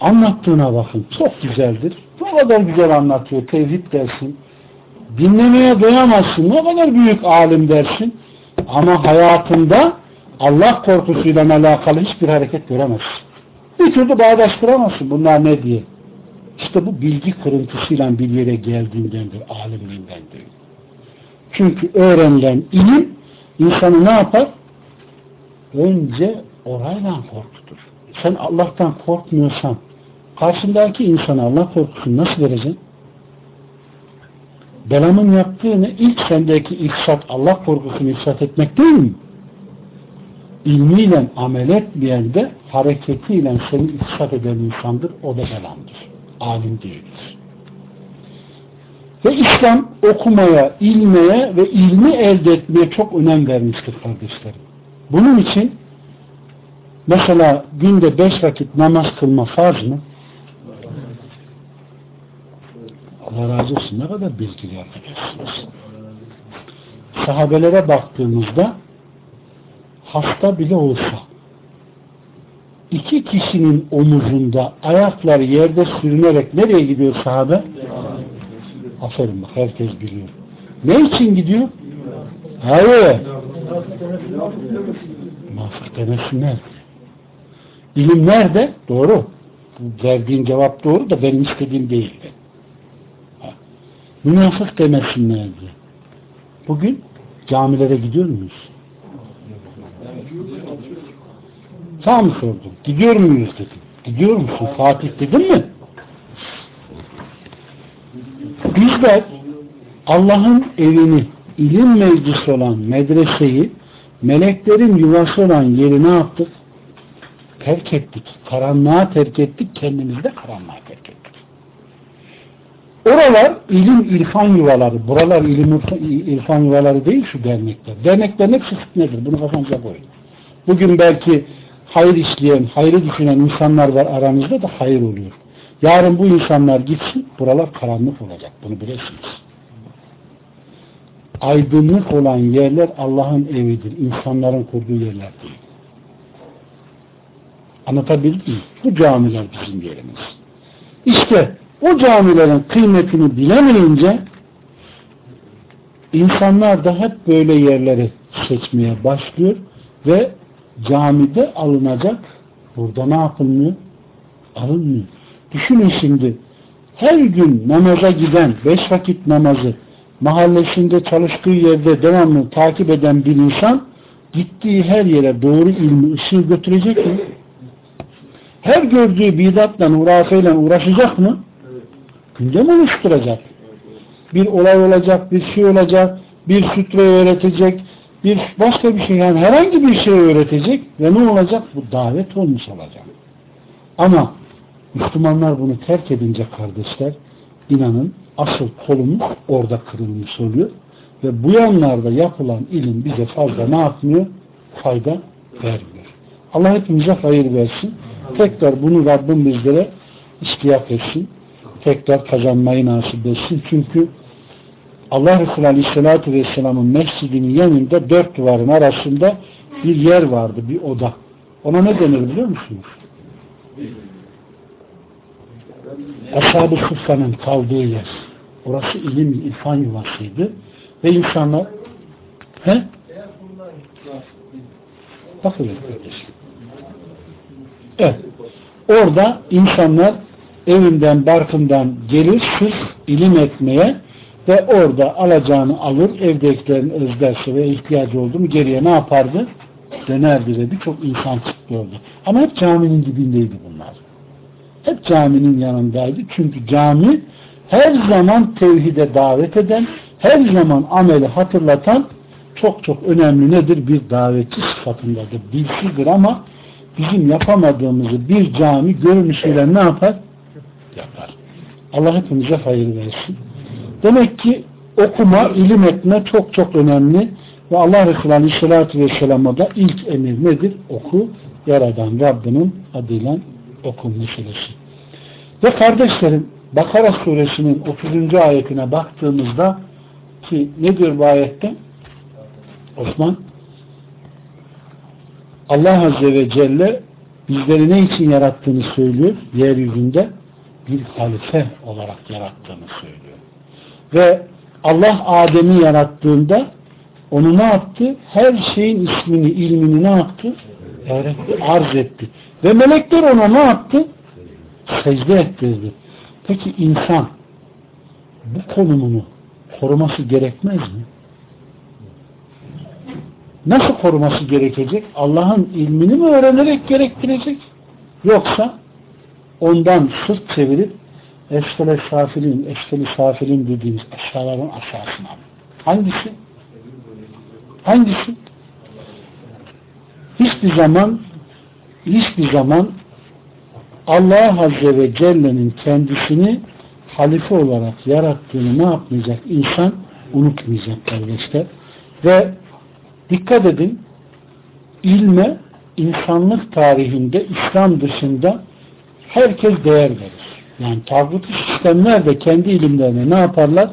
Speaker 2: Anlattığına bakın. Çok güzeldir. Ne kadar güzel anlatıyor. Tevhid dersin. Dinlemeye doyamazsın. Ne kadar büyük alim dersin. Ama hayatında Allah korkusuyla alakalı hiçbir hareket göremezsin. Bir türlü bağdaştıramazsın. Bunlar ne diye. İşte bu bilgi kırıntısıyla bir yere geldiğindendir. Alimliğindendir. Çünkü öğrenilen ilim insanı ne yapar? Önce orayla korkutur. Sen Allah'tan korkmuyorsan karşındaki insana Allah korkusunu nasıl vereceksin? Belamın yaptığını ilk sendeki ifsat Allah korkusunu ifsat etmek değil mi? İlmiyle amel etmeyen de hareketiyle seni ifsat eden insandır. O da belamdır. Alim değildir. Ve İslam okumaya, ilmeye ve ilmi elde etmeye çok önem vermiştir kardeşlerim. Bunun için mesela günde beş vakit namaz kılma farz mı? Allah razı olsun. Ne kadar bilgili arkadaşsınız. Sahabelere baktığımızda hasta bile olsa iki kişinin omuzunda ayakları yerde sürünerek nereye gidiyor sahabe? Aferin bak herkes biliyor. Ne için gidiyor? Hayır. Münafık demesi nerede? İlim nerede? Doğru. Verdiğin cevap doğru da benim istediğim değildi. Münafık demesi nerede? Bugün camilere gidiyor muyuz? Sağ mı sordum? Gidiyor muyuz dedim. Gidiyor musun Fatih dedim mi? Bizler Allah'ın evini, ilim meclisi olan medreseyi, meleklerin yuvası olan yeri ne yaptık? Terk ettik. Karanlığa terk ettik. Kendimizi de karanlığa terk ettik. Oralar ilim irfan yuvaları. Buralar ilim irfan yuvaları değil şu dernekler. Derneklerin hepsi nedir? Bunu kafanıza koyun. Bugün belki hayır işleyen, hayrı düşünen insanlar var aranızda da hayır oluyor. Yarın bu insanlar gitsin, buralar karanlık olacak. Bunu bilirsiniz. Aydınlık olan yerler Allah'ın evidir. İnsanların kurduğu yerler değil. Anlatabildim mi? Bu camiler bizim yerimiz. İşte o camilerin kıymetini bilemeyince insanlar da hep böyle yerleri seçmeye başlıyor ve camide alınacak burada ne yapılmıyor? Alınmıyor. Düşünün şimdi her gün namaza giden beş vakit namazı mahallesinde çalıştığı yerde devamlı takip eden bir insan gittiği her yere doğru ilmi ışığı götürecek mi? her gördüğü bidatla, hurafeyle uğraşacak mı? Gündem oluşturacak. Bir olay olacak, bir şey olacak, bir sütre öğretecek, bir başka bir şey yani herhangi bir şey öğretecek ve ne olacak? Bu davet olmuş olacak. Ama Müslümanlar bunu terk edince kardeşler inanın asıl kolumuz orada kırılmış oluyor ve bu yanlarda yapılan ilim bize fazla ne yapmıyor? Fayda vermiyor. Allah hepimize hayır versin. Tekrar bunu Rabbim bizlere istiyap etsin. Tekrar kazanmayı nasip etsin. Çünkü Allah Resulü Aleyhisselatü Vesselam'ın mescidinin yanında dört duvarın arasında bir yer vardı, bir oda. Ona ne denir biliyor musunuz? Ashab-ı Suffa'nın kaldığı yer. Orası ilim, irfan yuvasıydı. Ve insanlar he? Bakın. Evet. Orada insanlar evinden, barkından gelir sırf ilim etmeye ve orada alacağını alır, evdekilerin özderse ve ihtiyacı oldu mu geriye ne yapardı? Dönerdi ve birçok insan çıkıyordu. Ama hep caminin dibindeydi bunlar. Hep caminin yanındaydı. Çünkü cami her zaman tevhide davet eden, her zaman ameli hatırlatan çok çok önemli nedir? Bir davetçi sıfatındadır. Dilsizdir ama bizim yapamadığımızı bir cami görünüşüyle ne yapar? Yapar. Allah hepimize hayır versin. Demek ki okuma, ilim etme çok çok önemli. Ve Allah Resulü Aleyhisselatü Vesselam'a da ilk emir nedir? Oku, yaradan Rabbinin adıyla oku meselesi. Ve kardeşlerim, Bakara suresinin 30. ayetine baktığımızda ki ne diyor bu ayette? Osman Allah Azze ve Celle bizleri ne için yarattığını söylüyor? Yeryüzünde bir halife olarak yarattığını söylüyor. Ve Allah Adem'i yarattığında onu ne yaptı? Her şeyin ismini, ilmini ne yaptı? Öğretti, arz etti. Ve melekler ona ne yaptı? Secde ettirdi. Peki insan bu konumunu koruması gerekmez mi? Nasıl koruması gerekecek? Allah'ın ilmini mi öğrenerek gerektirecek? Yoksa ondan sırt çevirip esfele safilin, esfeli safilin dediğimiz aşağıların aşağısına? Hangisi? Hangisi? Hiçbir zaman hiçbir zaman Allah Azze ve Celle'nin kendisini halife olarak yarattığını ne yapmayacak? İnsan unutmayacak kardeşler. Ve dikkat edin ilme insanlık tarihinde İslam dışında herkes değer verir. Yani tağut sistemler de kendi ilimlerine ne yaparlar?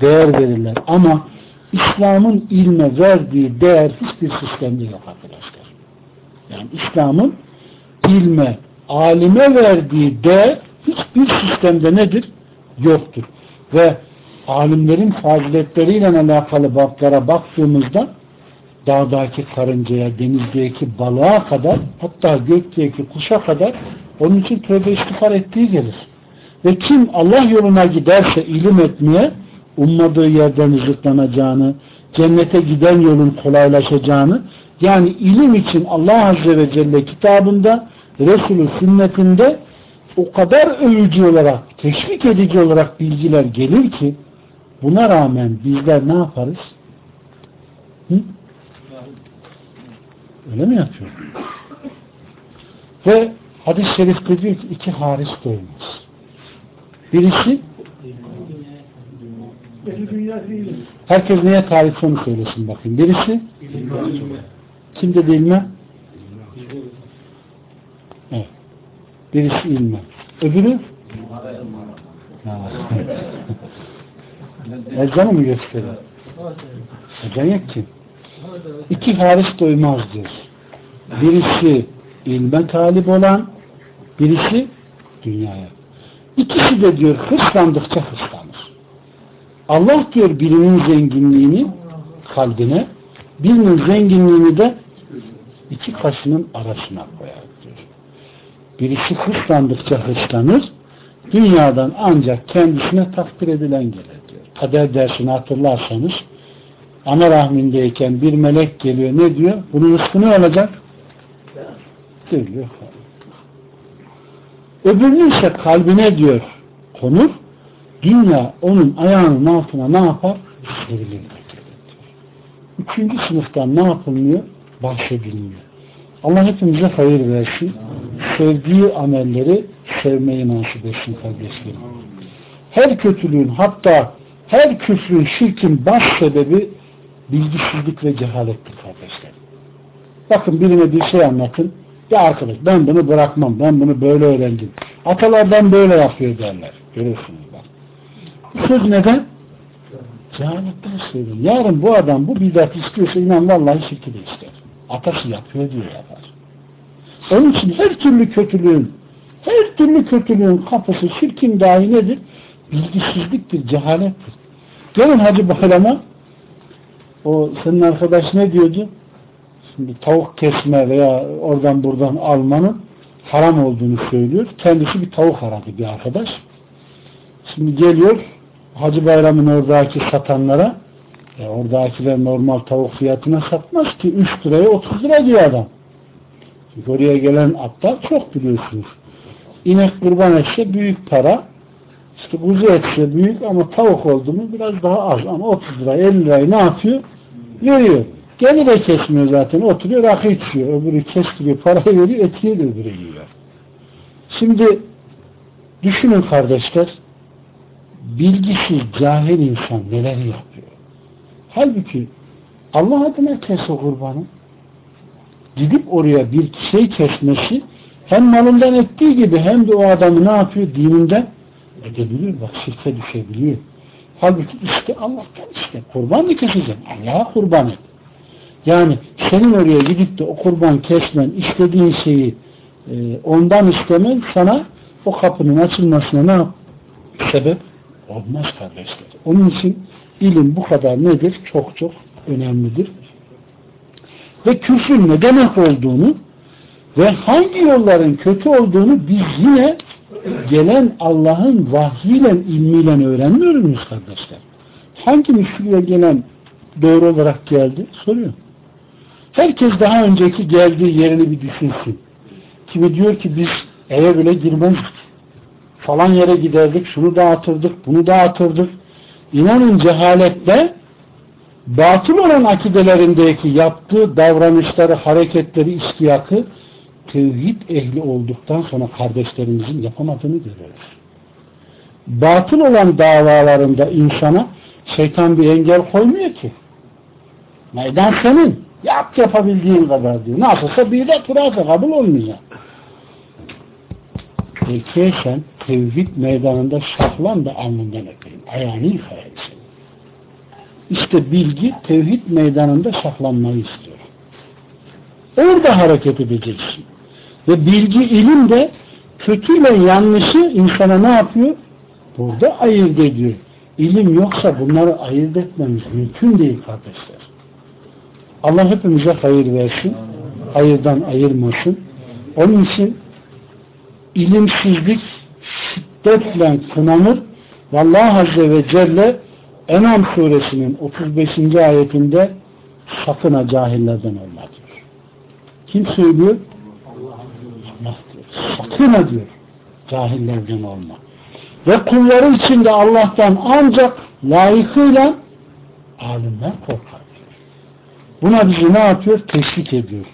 Speaker 2: Değer verirler. Ama İslam'ın ilme verdiği değer hiçbir sistemde yok arkadaşlar. Yani İslam'ın ilme, alime verdiği değer hiçbir sistemde nedir? Yoktur. Ve alimlerin faziletleriyle alakalı bablara baktığımızda dağdaki karıncaya, denizdeki balığa kadar hatta gökteki kuşa kadar onun için tövbe istiğfar ettiği gelir. Ve kim Allah yoluna giderse ilim etmeye ummadığı yerden rızıklanacağını, cennete giden yolun kolaylaşacağını yani ilim için Allah Azze ve Celle kitabında Resulü sünnetinde o kadar övücü olarak, teşvik edici olarak bilgiler gelir ki buna rağmen bizler ne yaparız? Hı? Öyle mi yapıyor? Ve hadis-i şerifte diyor ki iki haris doymaz. Birisi herkes neye tarif onu söylesin bakayım. Birisi kimde değil mi? Evet. Birisi ilme. Öbürü Ezanı mı gösteriyor? Ezan yok ki. İki haris doymaz diyor. Birisi ilme talip olan, birisi dünyaya. İkisi de diyor hırslandıkça hırslanır. Allah diyor birinin zenginliğini kalbine, birinin zenginliğini de iki kaşının arasına koyar diyor. Birisi hırslandıkça hırslanır, dünyadan ancak kendisine takdir edilen gelir diyor. Kader dersini hatırlarsanız ana rahmindeyken bir melek geliyor ne diyor? Bunun rızkı ne olacak? Diyor. Öbürünün ise kalbine diyor konur. Dünya onun ayağının altına ne yapar? Serilir. Üçüncü sınıftan ne yapılmıyor? Bahsedilmiyor. Allah hepimize hayır versin. Sevdiği amelleri sevmeyi nasip etsin kardeşlerim. Her kötülüğün hatta her küfrün, şirkin baş sebebi bilgisizlik ve cehalettir kardeşler. Bakın birine bir şey anlatın. Ya arkadaş ben bunu bırakmam. Ben bunu böyle öğrendim. Atalardan böyle yapıyor derler. Görüyorsunuz bak. Bu söz neden? Cehaletten söylüyorum. Yarın bu adam bu bidat istiyorsa inan vallahi şirki de ister. Atası yapıyor diyor yapar. Onun için her türlü kötülüğün her türlü kötülüğün kapısı şirkin dahi nedir? Bilgisizliktir, cehalettir. Gelin Hacı Bayram'a o senin arkadaş ne diyordu? Şimdi tavuk kesme veya oradan buradan almanın haram olduğunu söylüyor. Kendisi bir tavuk aradı bir arkadaş. Şimdi geliyor Hacı Bayram'ın oradaki satanlara e, oradakiler normal tavuk fiyatına satmaz ki 3 liraya 30 lira diyor adam. Çünkü oraya gelen atlar çok biliyorsunuz. İnek kurban etse büyük para. İşte kuzu etse büyük ama tavuk oldu mu biraz daha az. Ama 30 lira 50 lirayı ne yapıyor? Veriyor. Gene de kesmiyor zaten. Oturuyor rakı içiyor. Öbürü kestiriyor. Parayı veriyor. Etiye de öbürü yiyor. Şimdi düşünün kardeşler bilgisiz, cahil insan neler yapıyor. Halbuki Allah adına kes o kurbanı. Gidip oraya bir şey kesmesi hem malından ettiği gibi hem de o adamı ne yapıyor? Dininden edebiliyor. Bak şirke düşebiliyor. Halbuki işte Allah'tan işte. Kurban mı keseceksin? Allah'a kurban et. Yani senin oraya gidip de o kurban kesmen, istediğin şeyi e, ondan istemen sana o kapının açılmasına ne yap? Sebep olmaz kardeşler. Onun için ilim bu kadar nedir? Çok çok önemlidir. Ve küfrün ne demek olduğunu ve hangi yolların kötü olduğunu biz yine gelen Allah'ın vahyiyle, ilmiyle öğrenmiyoruz kardeşler? Hangi şuraya gelen doğru olarak geldi? Soruyorum. Herkes daha önceki geldiği yerini bir düşünsün. Kimi diyor ki biz eve bile girmezdik. Falan yere giderdik, şunu dağıtırdık, bunu dağıtırdık. İnanın cehalette batıl olan akidelerindeki yaptığı davranışları, hareketleri, istiyakı tevhid ehli olduktan sonra kardeşlerimizin yapamadığını görüyoruz. Batıl olan davalarında insana şeytan bir engel koymuyor ki. Meydan senin. Yap yapabildiğin kadar diyor. Nasılsa bir de kurarsa kabul olmuyor. Peki sen tevhid meydanında şahlan da alnından öpeyim. Ayağını yıkayayım İşte bilgi tevhid meydanında şahlanmayı istiyor. Orada hareket edeceksin. Ve bilgi, ilim de kötüyle yanlışı insana ne yapıyor? Burada ayırt ediyor. İlim yoksa bunları ayırt etmemiz mümkün değil kardeşler. Allah hepimize hayır versin. Hayırdan ayırmasın. Onun için ilimsizlik şiddetle kınanır. Ve Allah Azze ve Celle Enam suresinin 35. ayetinde sakın ha cahillerden olma diyor. Kim söylüyor? Allah diyor. Sakın ha diyor. Cahillerden olma. Ve kulları içinde Allah'tan ancak layıkıyla alimler korkar. Buna bizi ne yapıyor? Teşvik ediyor.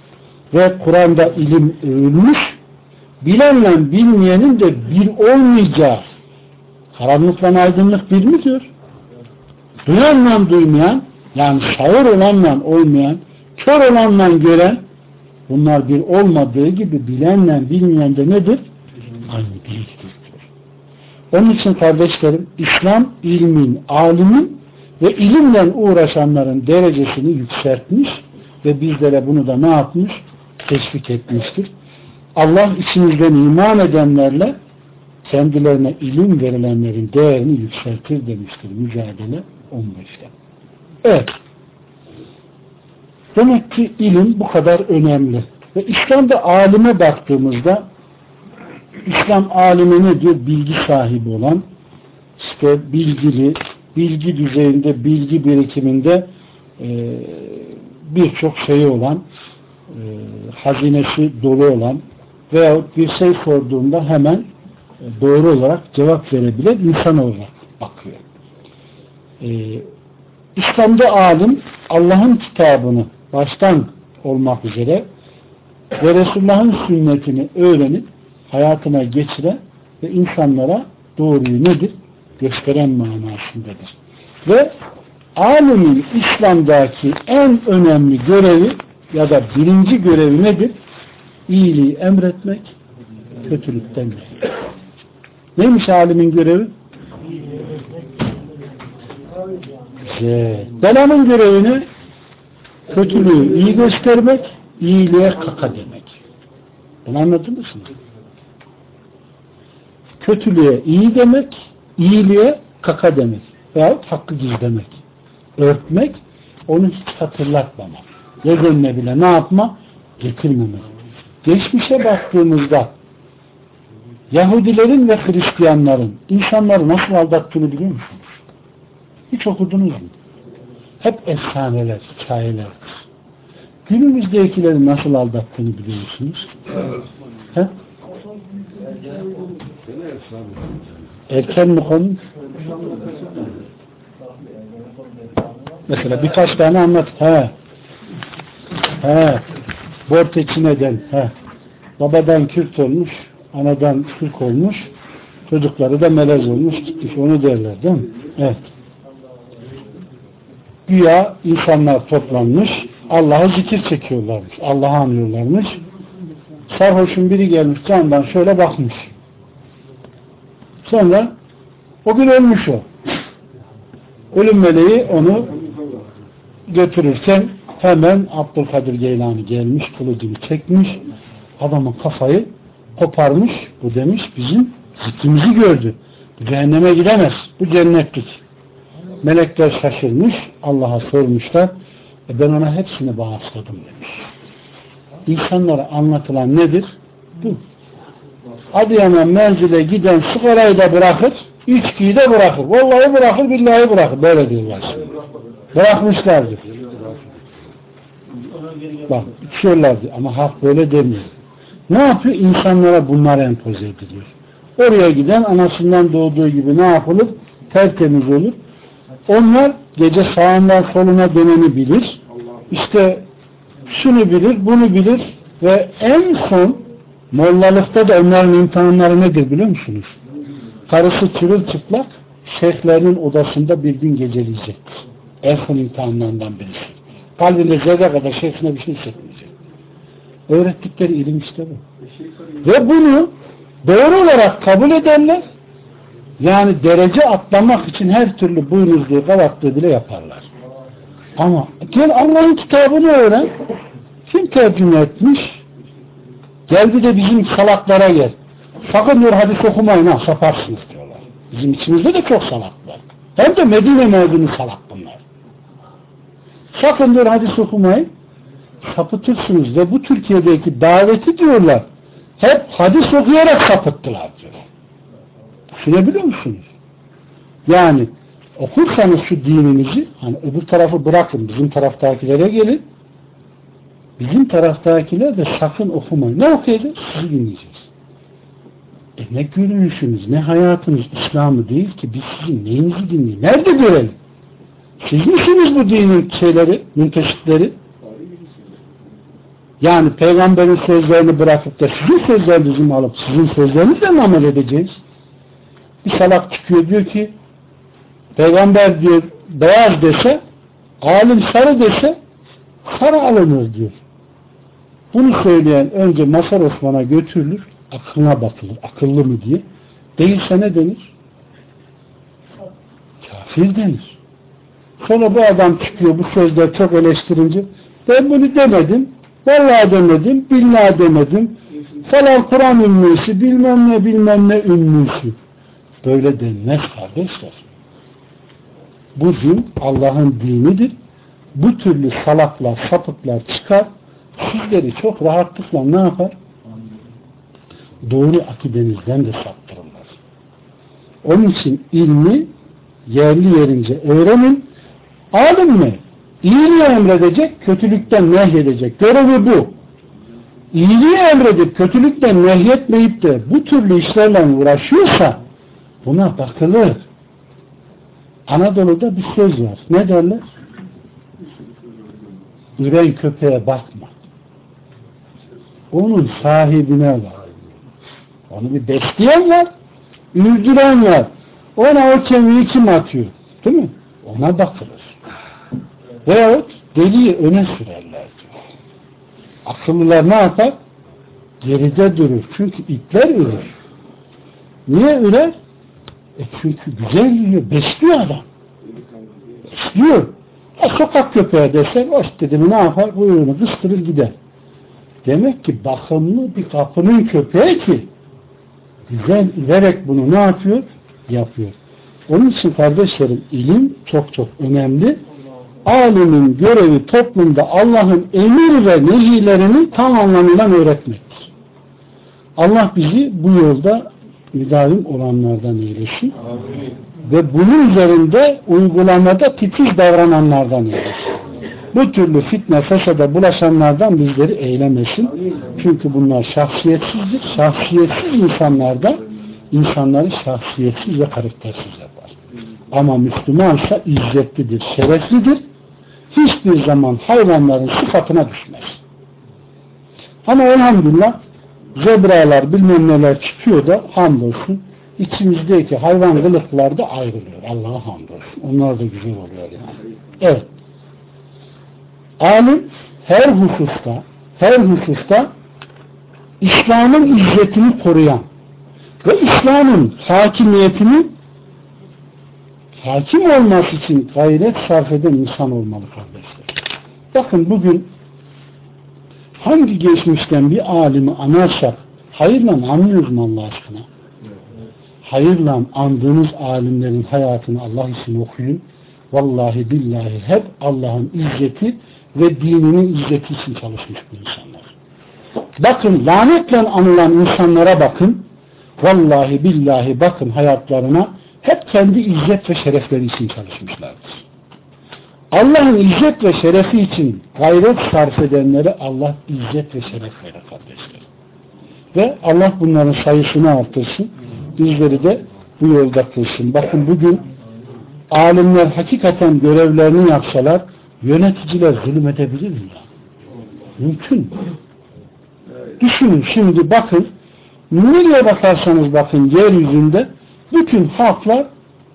Speaker 2: Ve Kur'an'da ilim övülmüş bilenle bilmeyenin de bir olmayacağı karanlıkla aydınlık bir midir? Duyanla duymayan yani sağır olanla olmayan kör olanla gören bunlar bir olmadığı gibi bilenle bilmeyen de nedir? Aynı değildir. Onun için kardeşlerim İslam ilmin, alimin ve ilimle uğraşanların derecesini yükseltmiş ve bizlere bunu da ne yapmış? Teşvik etmiştir. Allah içimizden iman edenlerle kendilerine ilim verilenlerin değerini yükseltir demiştir mücadele 15'te. Evet. Demek ki ilim bu kadar önemli. Ve İslam'da alime baktığımızda İslam alimi ne diyor? Bilgi sahibi olan işte bilgili, bilgi düzeyinde, bilgi birikiminde e, birçok şeyi olan e, hazinesi dolu olan veya bir şey sorduğunda hemen doğru olarak cevap verebilen insan olarak bakıyor. Ee, İslam'da alim Allah'ın kitabını baştan olmak üzere ve Resulullah'ın sünnetini öğrenip hayatına geçiren ve insanlara doğruyu nedir? Gösteren manasındadır. Ve alimin İslam'daki en önemli görevi ya da birinci görevi nedir? İyiliği emretmek, kötülükten nehyetmek. Neymiş alimin görevi? Güzel. Belanın görevini kötülüğü iyi göstermek, iyiliğe kaka demek. Bunu anladınız mı? Kötülüğe iyi demek, iyiliğe kaka demek. Veyahut hakkı gizlemek. Örtmek, onu hiç hatırlatmamak. Önüne bile ne yapma? Getirmemek. Geçmişe baktığımızda Yahudilerin ve Hristiyanların insanları nasıl aldattığını biliyor musunuz? Hiç okudunuz mu? Hep efsaneler, hikayeler. Günümüzdekileri nasıl aldattığını biliyor musunuz? He? Erken mi konu? Mesela birkaç tane anlat. He. He. Borteçi neden? He. Babadan Kürt olmuş, anadan Türk olmuş, çocukları da melez olmuş, gitmiş. Onu derler değil mi? Evet. Güya insanlar toplanmış, Allah'a zikir çekiyorlarmış, Allah'ı anlıyorlarmış. Sarhoşun biri gelmiş camdan şöyle bakmış. Sonra o gün ölmüş o. Ölüm meleği onu götürürken hemen Abdülkadir Geylani gelmiş, kılıcını çekmiş, adamın kafayı koparmış. Bu demiş bizim zikrimizi gördü. Bu cehenneme gidemez. Bu cennetlik. Melekler şaşırmış. Allah'a sormuşlar. E ben ona hepsini bağışladım demiş. İnsanlara anlatılan nedir? Bu. Adıyaman menzile giden sigarayı da bırakır, içkiyi de bırakır. Vallahi bırakır, billahi bırakır. Böyle diyorlar. Bırakmışlardır. Bak, içiyorlardı ama hak böyle demiyor. Ne yapıyor? İnsanlara bunlar empoze ediliyor. Oraya giden anasından doğduğu gibi ne yapılır? Tertemiz olur. Onlar gece sağından soluna döneni bilir. İşte şunu bilir, bunu bilir ve en son mollalıkta da onların imtihanları nedir biliyor musunuz? Karısı çırılçıplak şeyhlerinin odasında bir gün geceleyecek. En son imtihanlarından birisi. Kalbinde zerre kadar şeyhine bir şey hissetmeyecek. Öğrettikleri ilim işte bu. Ve bunu doğru olarak kabul ederler. Yani derece atlamak için her türlü buynuzluğu, kavatlığı bile yaparlar. Ama gel Allah'ın kitabını öğren. Kim tercüme etmiş? Gel bir de bizim salaklara gel. Sakın diyor hadis okumayın ha saparsınız diyorlar. Bizim içimizde de çok salak var. Hem de Medine mezunu salak bunlar. Sakın diyor hadis okumayın sapıtırsınız ve bu Türkiye'deki daveti diyorlar hep hadis okuyarak sapıttılar diyor. Düşünebiliyor musunuz? Yani okursanız şu dininizi hani öbür tarafı bırakın bizim taraftakilere gelin bizim taraftakiler de sakın okumayın. Ne okuyacağız? Sizi dinleyeceğiz. E ne görünüşünüz, ne hayatınız İslam'ı değil ki biz sizin neyinizi dinleyin? Nerede görelim? Siz misiniz bu dinin şeyleri, münteşitleri? Yani peygamberin sözlerini bırakıp da sizin sözlerinizi mi alıp sizin sözlerinizle mi amel edeceğiz? Bir salak çıkıyor diyor ki peygamber diyor beyaz dese alim sarı dese sarı alınır diyor. Bunu söyleyen önce Masar Osman'a götürülür aklına bakılır. Akıllı mı diye. Değilse ne denir? Kafir denir. Sonra bu adam çıkıyor bu sözler çok eleştirince ben bunu demedim Vallahi demedim, billahi demedim. Falan Kur'an ünlüsü, bilmem ne bilmem ne ünlüsü. Böyle denmez kardeşler. Bu din Allah'ın dinidir. Bu türlü salaklar, sapıklar çıkar. Sizleri çok rahatlıkla ne yapar? Doğru akidenizden de saptırırlar. Onun için ilmi yerli yerince öğrenin. Alim mi? İyiliği emredecek, kötülükten nehyedecek. Görevi bu. iyiliği emredip kötülükten nehyetmeyip de bu türlü işlerle uğraşıyorsa buna bakılır. Anadolu'da bir söz var. Ne derler? Üren köpeğe bakma. Onun sahibine var. Onu bir besleyen var, üzdüren var. Ona o kemiği kim atıyor? Değil mi? Ona bakılır. Veyahut deliği öne sürerler diyor. Akıllılar ne yapar? Geride durur. Çünkü itler ürür. Niye ürer? E çünkü güzel yiyor, besliyor adam. Besliyor. O sokak köpeği desen, o dedi ne yapar? Kuyruğunu kıstırır gider. Demek ki bakımlı bir kapının köpeği ki güzel vererek bunu ne yapıyor? Yapıyor. Onun için kardeşlerim ilim çok çok önemli. Alimin görevi toplumda Allah'ın emir ve nehilerini tam anlamıyla öğretmektir. Allah bizi bu yolda müdavim olanlardan eylesin. Ve bunun üzerinde uygulamada titiz davrananlardan eylesin. Bu türlü fitne fesada bulaşanlardan bizleri eylemesin. Çünkü bunlar şahsiyetsizdir. Şahsiyetsiz insanlarda insanları şahsiyetsiz ve karaktersiz yapar. Ama Müslümansa izzetlidir, şereflidir. Hiçbir zaman hayvanların sıfatına düşmez. Ama elhamdülillah zebralar bilmem neler çıkıyor da hamdolsun içimizdeki hayvan kılıklar da ayrılıyor. Allah'a hamdolsun. Onlar da güzel oluyor yani. Evet. Alim her hususta her hususta İslam'ın izzetini koruyan ve İslam'ın hakimiyetini hakim olması için gayret sarf eden insan olmalı kardeşler. Bakın bugün hangi geçmişten bir alimi anarsak hayırla anlıyoruz mu Allah aşkına? Hayırla andığınız alimlerin hayatını Allah için okuyun. Vallahi billahi hep Allah'ın izzeti ve dininin izzeti için çalışmış bu insanlar. Bakın lanetle anılan insanlara bakın. Vallahi billahi bakın hayatlarına hep kendi izzet ve şerefleri için çalışmışlardır. Allah'ın izzet ve şerefi için gayret sarf edenlere Allah izzet ve şeref verir kardeşler. Ve Allah bunların sayısını artırsın. Bizleri de bu yolda kılsın. Bakın bugün alimler hakikaten görevlerini yapsalar yöneticiler zulüm edebilir mi? Mümkün. Düşünün şimdi bakın nereye bakarsanız bakın yeryüzünde bütün halklar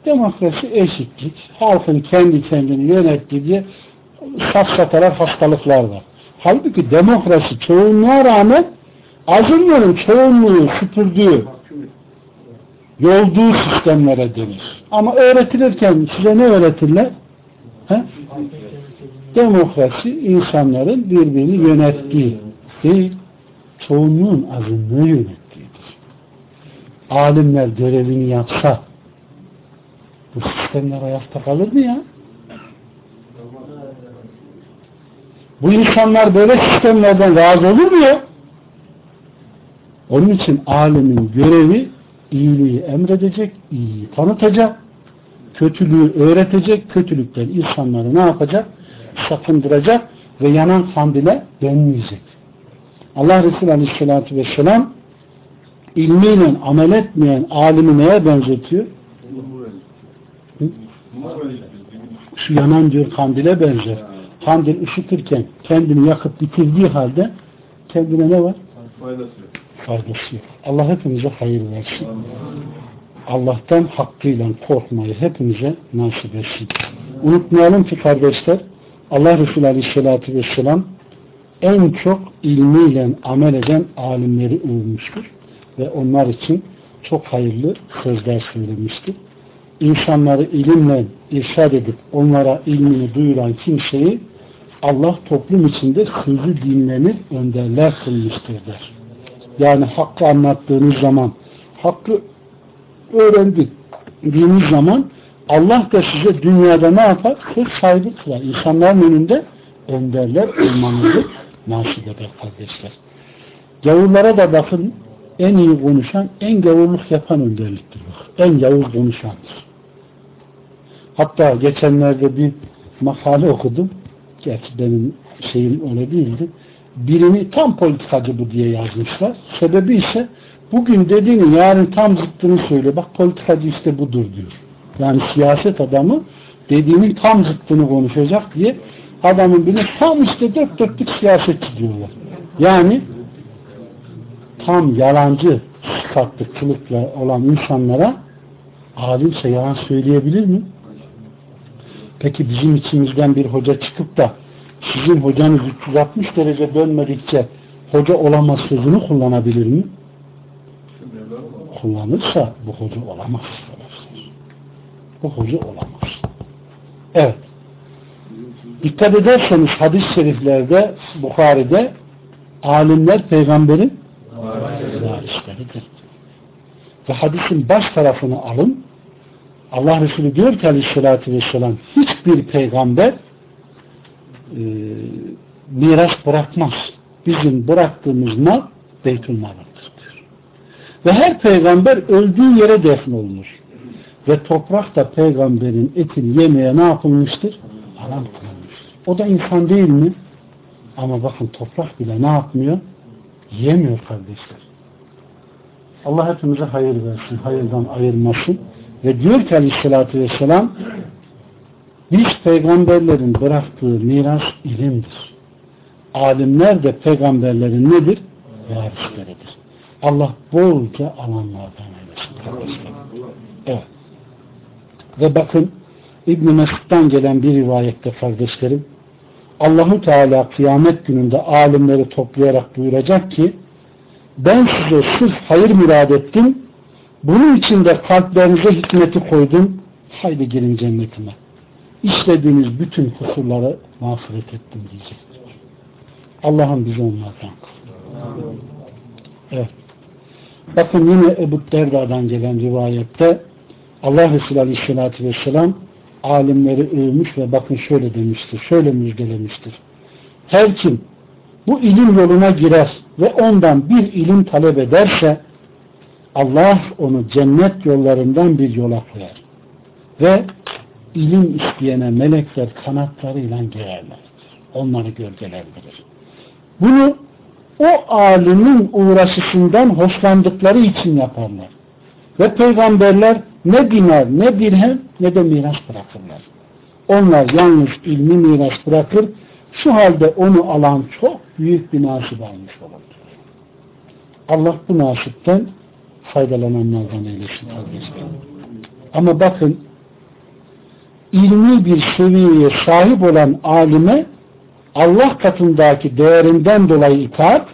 Speaker 2: demokrasi eşitlik, halkın kendi kendini yönettiği diye safsatalar hastalıklar var. Halbuki demokrasi çoğunluğa rağmen azınların çoğunluğu süpürdüğü yolduğu sistemlere denir. Ama öğretilirken size ne öğretirler? He? Demokrasi insanların birbirini yönettiği değil, çoğunluğun azınlığı yönettiğidir. Alimler görevini yapsa bu sistemler ayakta kalır mı ya? Bu insanlar böyle sistemlerden razı olur mu ya? Onun için alimin görevi iyiliği emredecek, iyiyi tanıtacak, kötülüğü öğretecek, kötülükten insanları ne yapacak? Sakındıracak ve yanan kandile dönmeyecek. Allah Resulü Aleyhisselatü Vesselam ilmiyle amel etmeyen alimi neye benzetiyor? Şu yanan diyor kandile benzer. Kandil ışıtırken kendini yakıp bitirdiği halde kendine ne var?
Speaker 3: Faydası yok.
Speaker 2: Allah hepimize hayır versin. Allah'tan hakkıyla korkmayı hepimize nasip etsin. Unutmayalım ki kardeşler Allah Resulü Aleyhisselatü Vesselam en çok ilmiyle amel eden alimleri övmüştür. Ve onlar için çok hayırlı sözler söylemiştir. İnsanları ilimle irşad edip onlara ilmini duyuran kimseyi Allah toplum içinde sözü dinlenir, önderler kılmıştır der. Yani hakkı anlattığınız zaman, hakkı öğrendiğiniz zaman Allah da size dünyada ne yapar? Söz sahibi kılar. İnsanların önünde önderler olmanızı nasip eder kardeşler. Gavurlara da bakın en iyi konuşan, en gavurluk yapan önderliktir. Bak. En gavur konuşandır. Hatta geçenlerde bir makale okudum. Gerçi benim şeyim öyle değildi. birini tam politikacı bu diye yazmışlar. Sebebi ise bugün dediğini yarın tam zıttını söylüyor. Bak politikacı işte budur diyor. Yani siyaset adamı dediğinin tam zıttını konuşacak diye adamın birine tam işte dört dörtlük siyasetçi diyorlar. Yani tam yalancı sıfatlı olan insanlara alimse yalan söyleyebilir mi? Peki bizim içimizden bir hoca çıkıp da sizin hocanız 360 derece dönmedikçe hoca olamaz sözünü kullanabilir mi? Kullanırsa bu hoca olamaz. Bu hoca olamaz. Evet. Dikkat ederseniz hadis-i şeriflerde Bukhari'de alimler peygamberin varisleridir. Ve hadisin baş tarafını alın Allah Resulü diyor ki aleyhissalatü vesselam hiçbir peygamber e, miras bırakmaz. Bizim bıraktığımız mal Beytülmal'dır diyor. Ve her peygamber öldüğü yere defnolunur. Ve toprak da peygamberin etini yemeye ne yapılmıştır? Haram kılınmıştır. O da insan değil mi? Ama bakın toprak bile ne yapmıyor? Yemiyor kardeşler. Allah hepimize hayır versin, hayırdan ayırmasın. Ve diyor ki aleyhissalatü vesselam biz peygamberlerin bıraktığı miras ilimdir. Alimler de peygamberlerin nedir? Varisleridir. Allah bolca alanlardan eylesin. Evet. Ve bakın İbn-i Mesud'dan gelen bir rivayette kardeşlerim Allahu Teala kıyamet gününde alimleri toplayarak buyuracak ki ben size sırf hayır murad ettim bunun için de kalplerinize hikmeti koydum haydi girin cennetime işlediğiniz bütün kusurları mağfiret ettim diyecektir. Allah'ım bizi onlardan kıl. Evet. Bakın yine Ebu Derda'dan gelen rivayette Allah Resulü Aleyhisselatü Vesselam alimleri övmüş ve bakın şöyle demiştir, şöyle müjdelemiştir. Her kim bu ilim yoluna girer ve ondan bir ilim talep ederse Allah onu cennet yollarından bir yola koyar. Ve ilim isteyene melekler kanatlarıyla girerler. Onları gölgelendirir. Bunu o alimin uğraşısından hoşlandıkları için yaparlar. Ve peygamberler ne dinar, ne dirhem, ne de miras bırakırlar. Onlar yalnız ilmi miras bırakır, şu halde onu alan çok büyük bir nasip almış olur. Allah bu nasipten faydalananlardan eylesin kardeşlerim. Ama bakın ilmi bir seviyeye sahip olan alime Allah katındaki değerinden dolayı itaat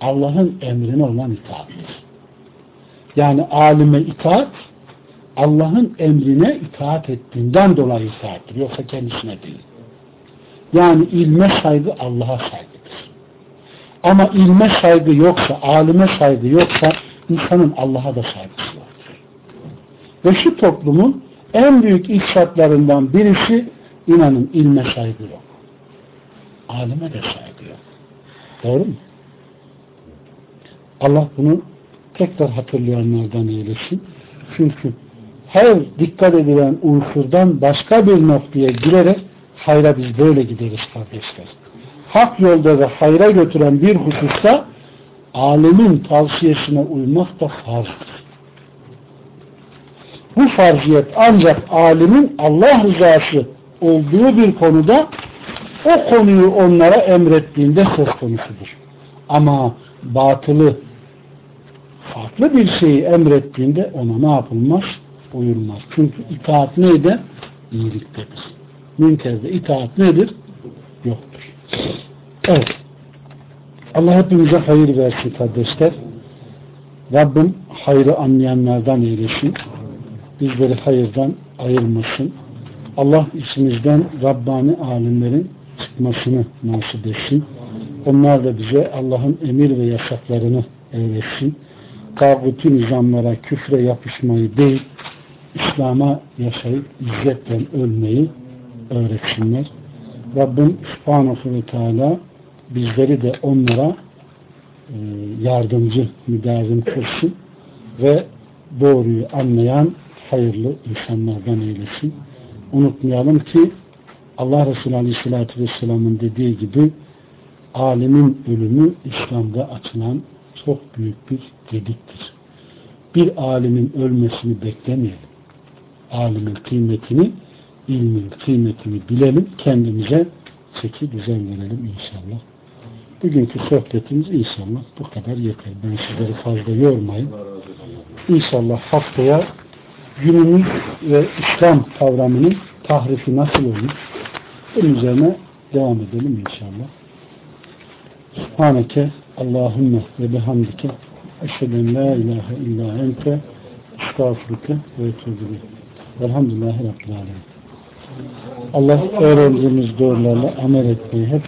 Speaker 2: Allah'ın emrine olan itaattir. Yani alime itaat Allah'ın emrine itaat ettiğinden dolayı itaattir. Yoksa kendisine değil. Yani ilme saygı Allah'a saygıdır. Ama ilme saygı yoksa, alime saygı yoksa insanın Allah'a da saygısı vardır. Ve şu toplumun en büyük ifsatlarından birisi inanın ilme saygı yok. Alime de saygı yok. Doğru mu? Allah bunu tekrar hatırlayanlardan eylesin. Çünkü her dikkat edilen unsurdan başka bir noktaya girerek hayra biz böyle gideriz kardeşler. Hak yolda ve hayra götüren bir hususta alemin tavsiyesine uymak da farzdır. Bu farziyet ancak alimin Allah rızası olduğu bir konuda o konuyu onlara emrettiğinde söz konusudur. Ama batılı farklı bir şeyi emrettiğinde ona ne yapılmaz? Uyulmaz. Çünkü itaat neydi? İyiliktedir. Münkerde itaat nedir? Yoktur. Evet. Allah hepimize hayır versin kardeşler. Rabbim hayrı anlayanlardan eylesin. Bizleri hayırdan ayırmasın. Allah içimizden Rabbani alimlerin çıkmasını nasip etsin. Onlar da bize Allah'ın emir ve yasaklarını öğretsin. Tağutu nizamlara, küfre yapışmayı değil, İslam'a yaşayıp izzetten ölmeyi öğretsinler. Rabbim Subhanahu ve Teala bizleri de onlara e, yardımcı, müdavim kılsın ve doğruyu anlayan hayırlı insanlardan eylesin. Unutmayalım ki Allah Resulü Aleyhisselatü Vesselam'ın dediği gibi alimin ölümü İslam'da açılan çok büyük bir gediktir. Bir alimin ölmesini beklemeyelim. Alimin kıymetini, ilmin kıymetini bilelim, kendimize çeki düzen verelim inşallah. Bugünkü sohbetimiz inşallah bu kadar yeter. Ben sizleri fazla yormayayım. İnşallah haftaya günümüz ve İslam kavramının tahrifi nasıl olur? Bunun üzerine devam edelim inşallah. Subhaneke Allahümme ve bihamdike eşheden la ilahe illa ente estağfurike ve etûbü Velhamdülillahi Rabbil. Allah öğrendiğimiz doğrularla amel etmeyi hepimiz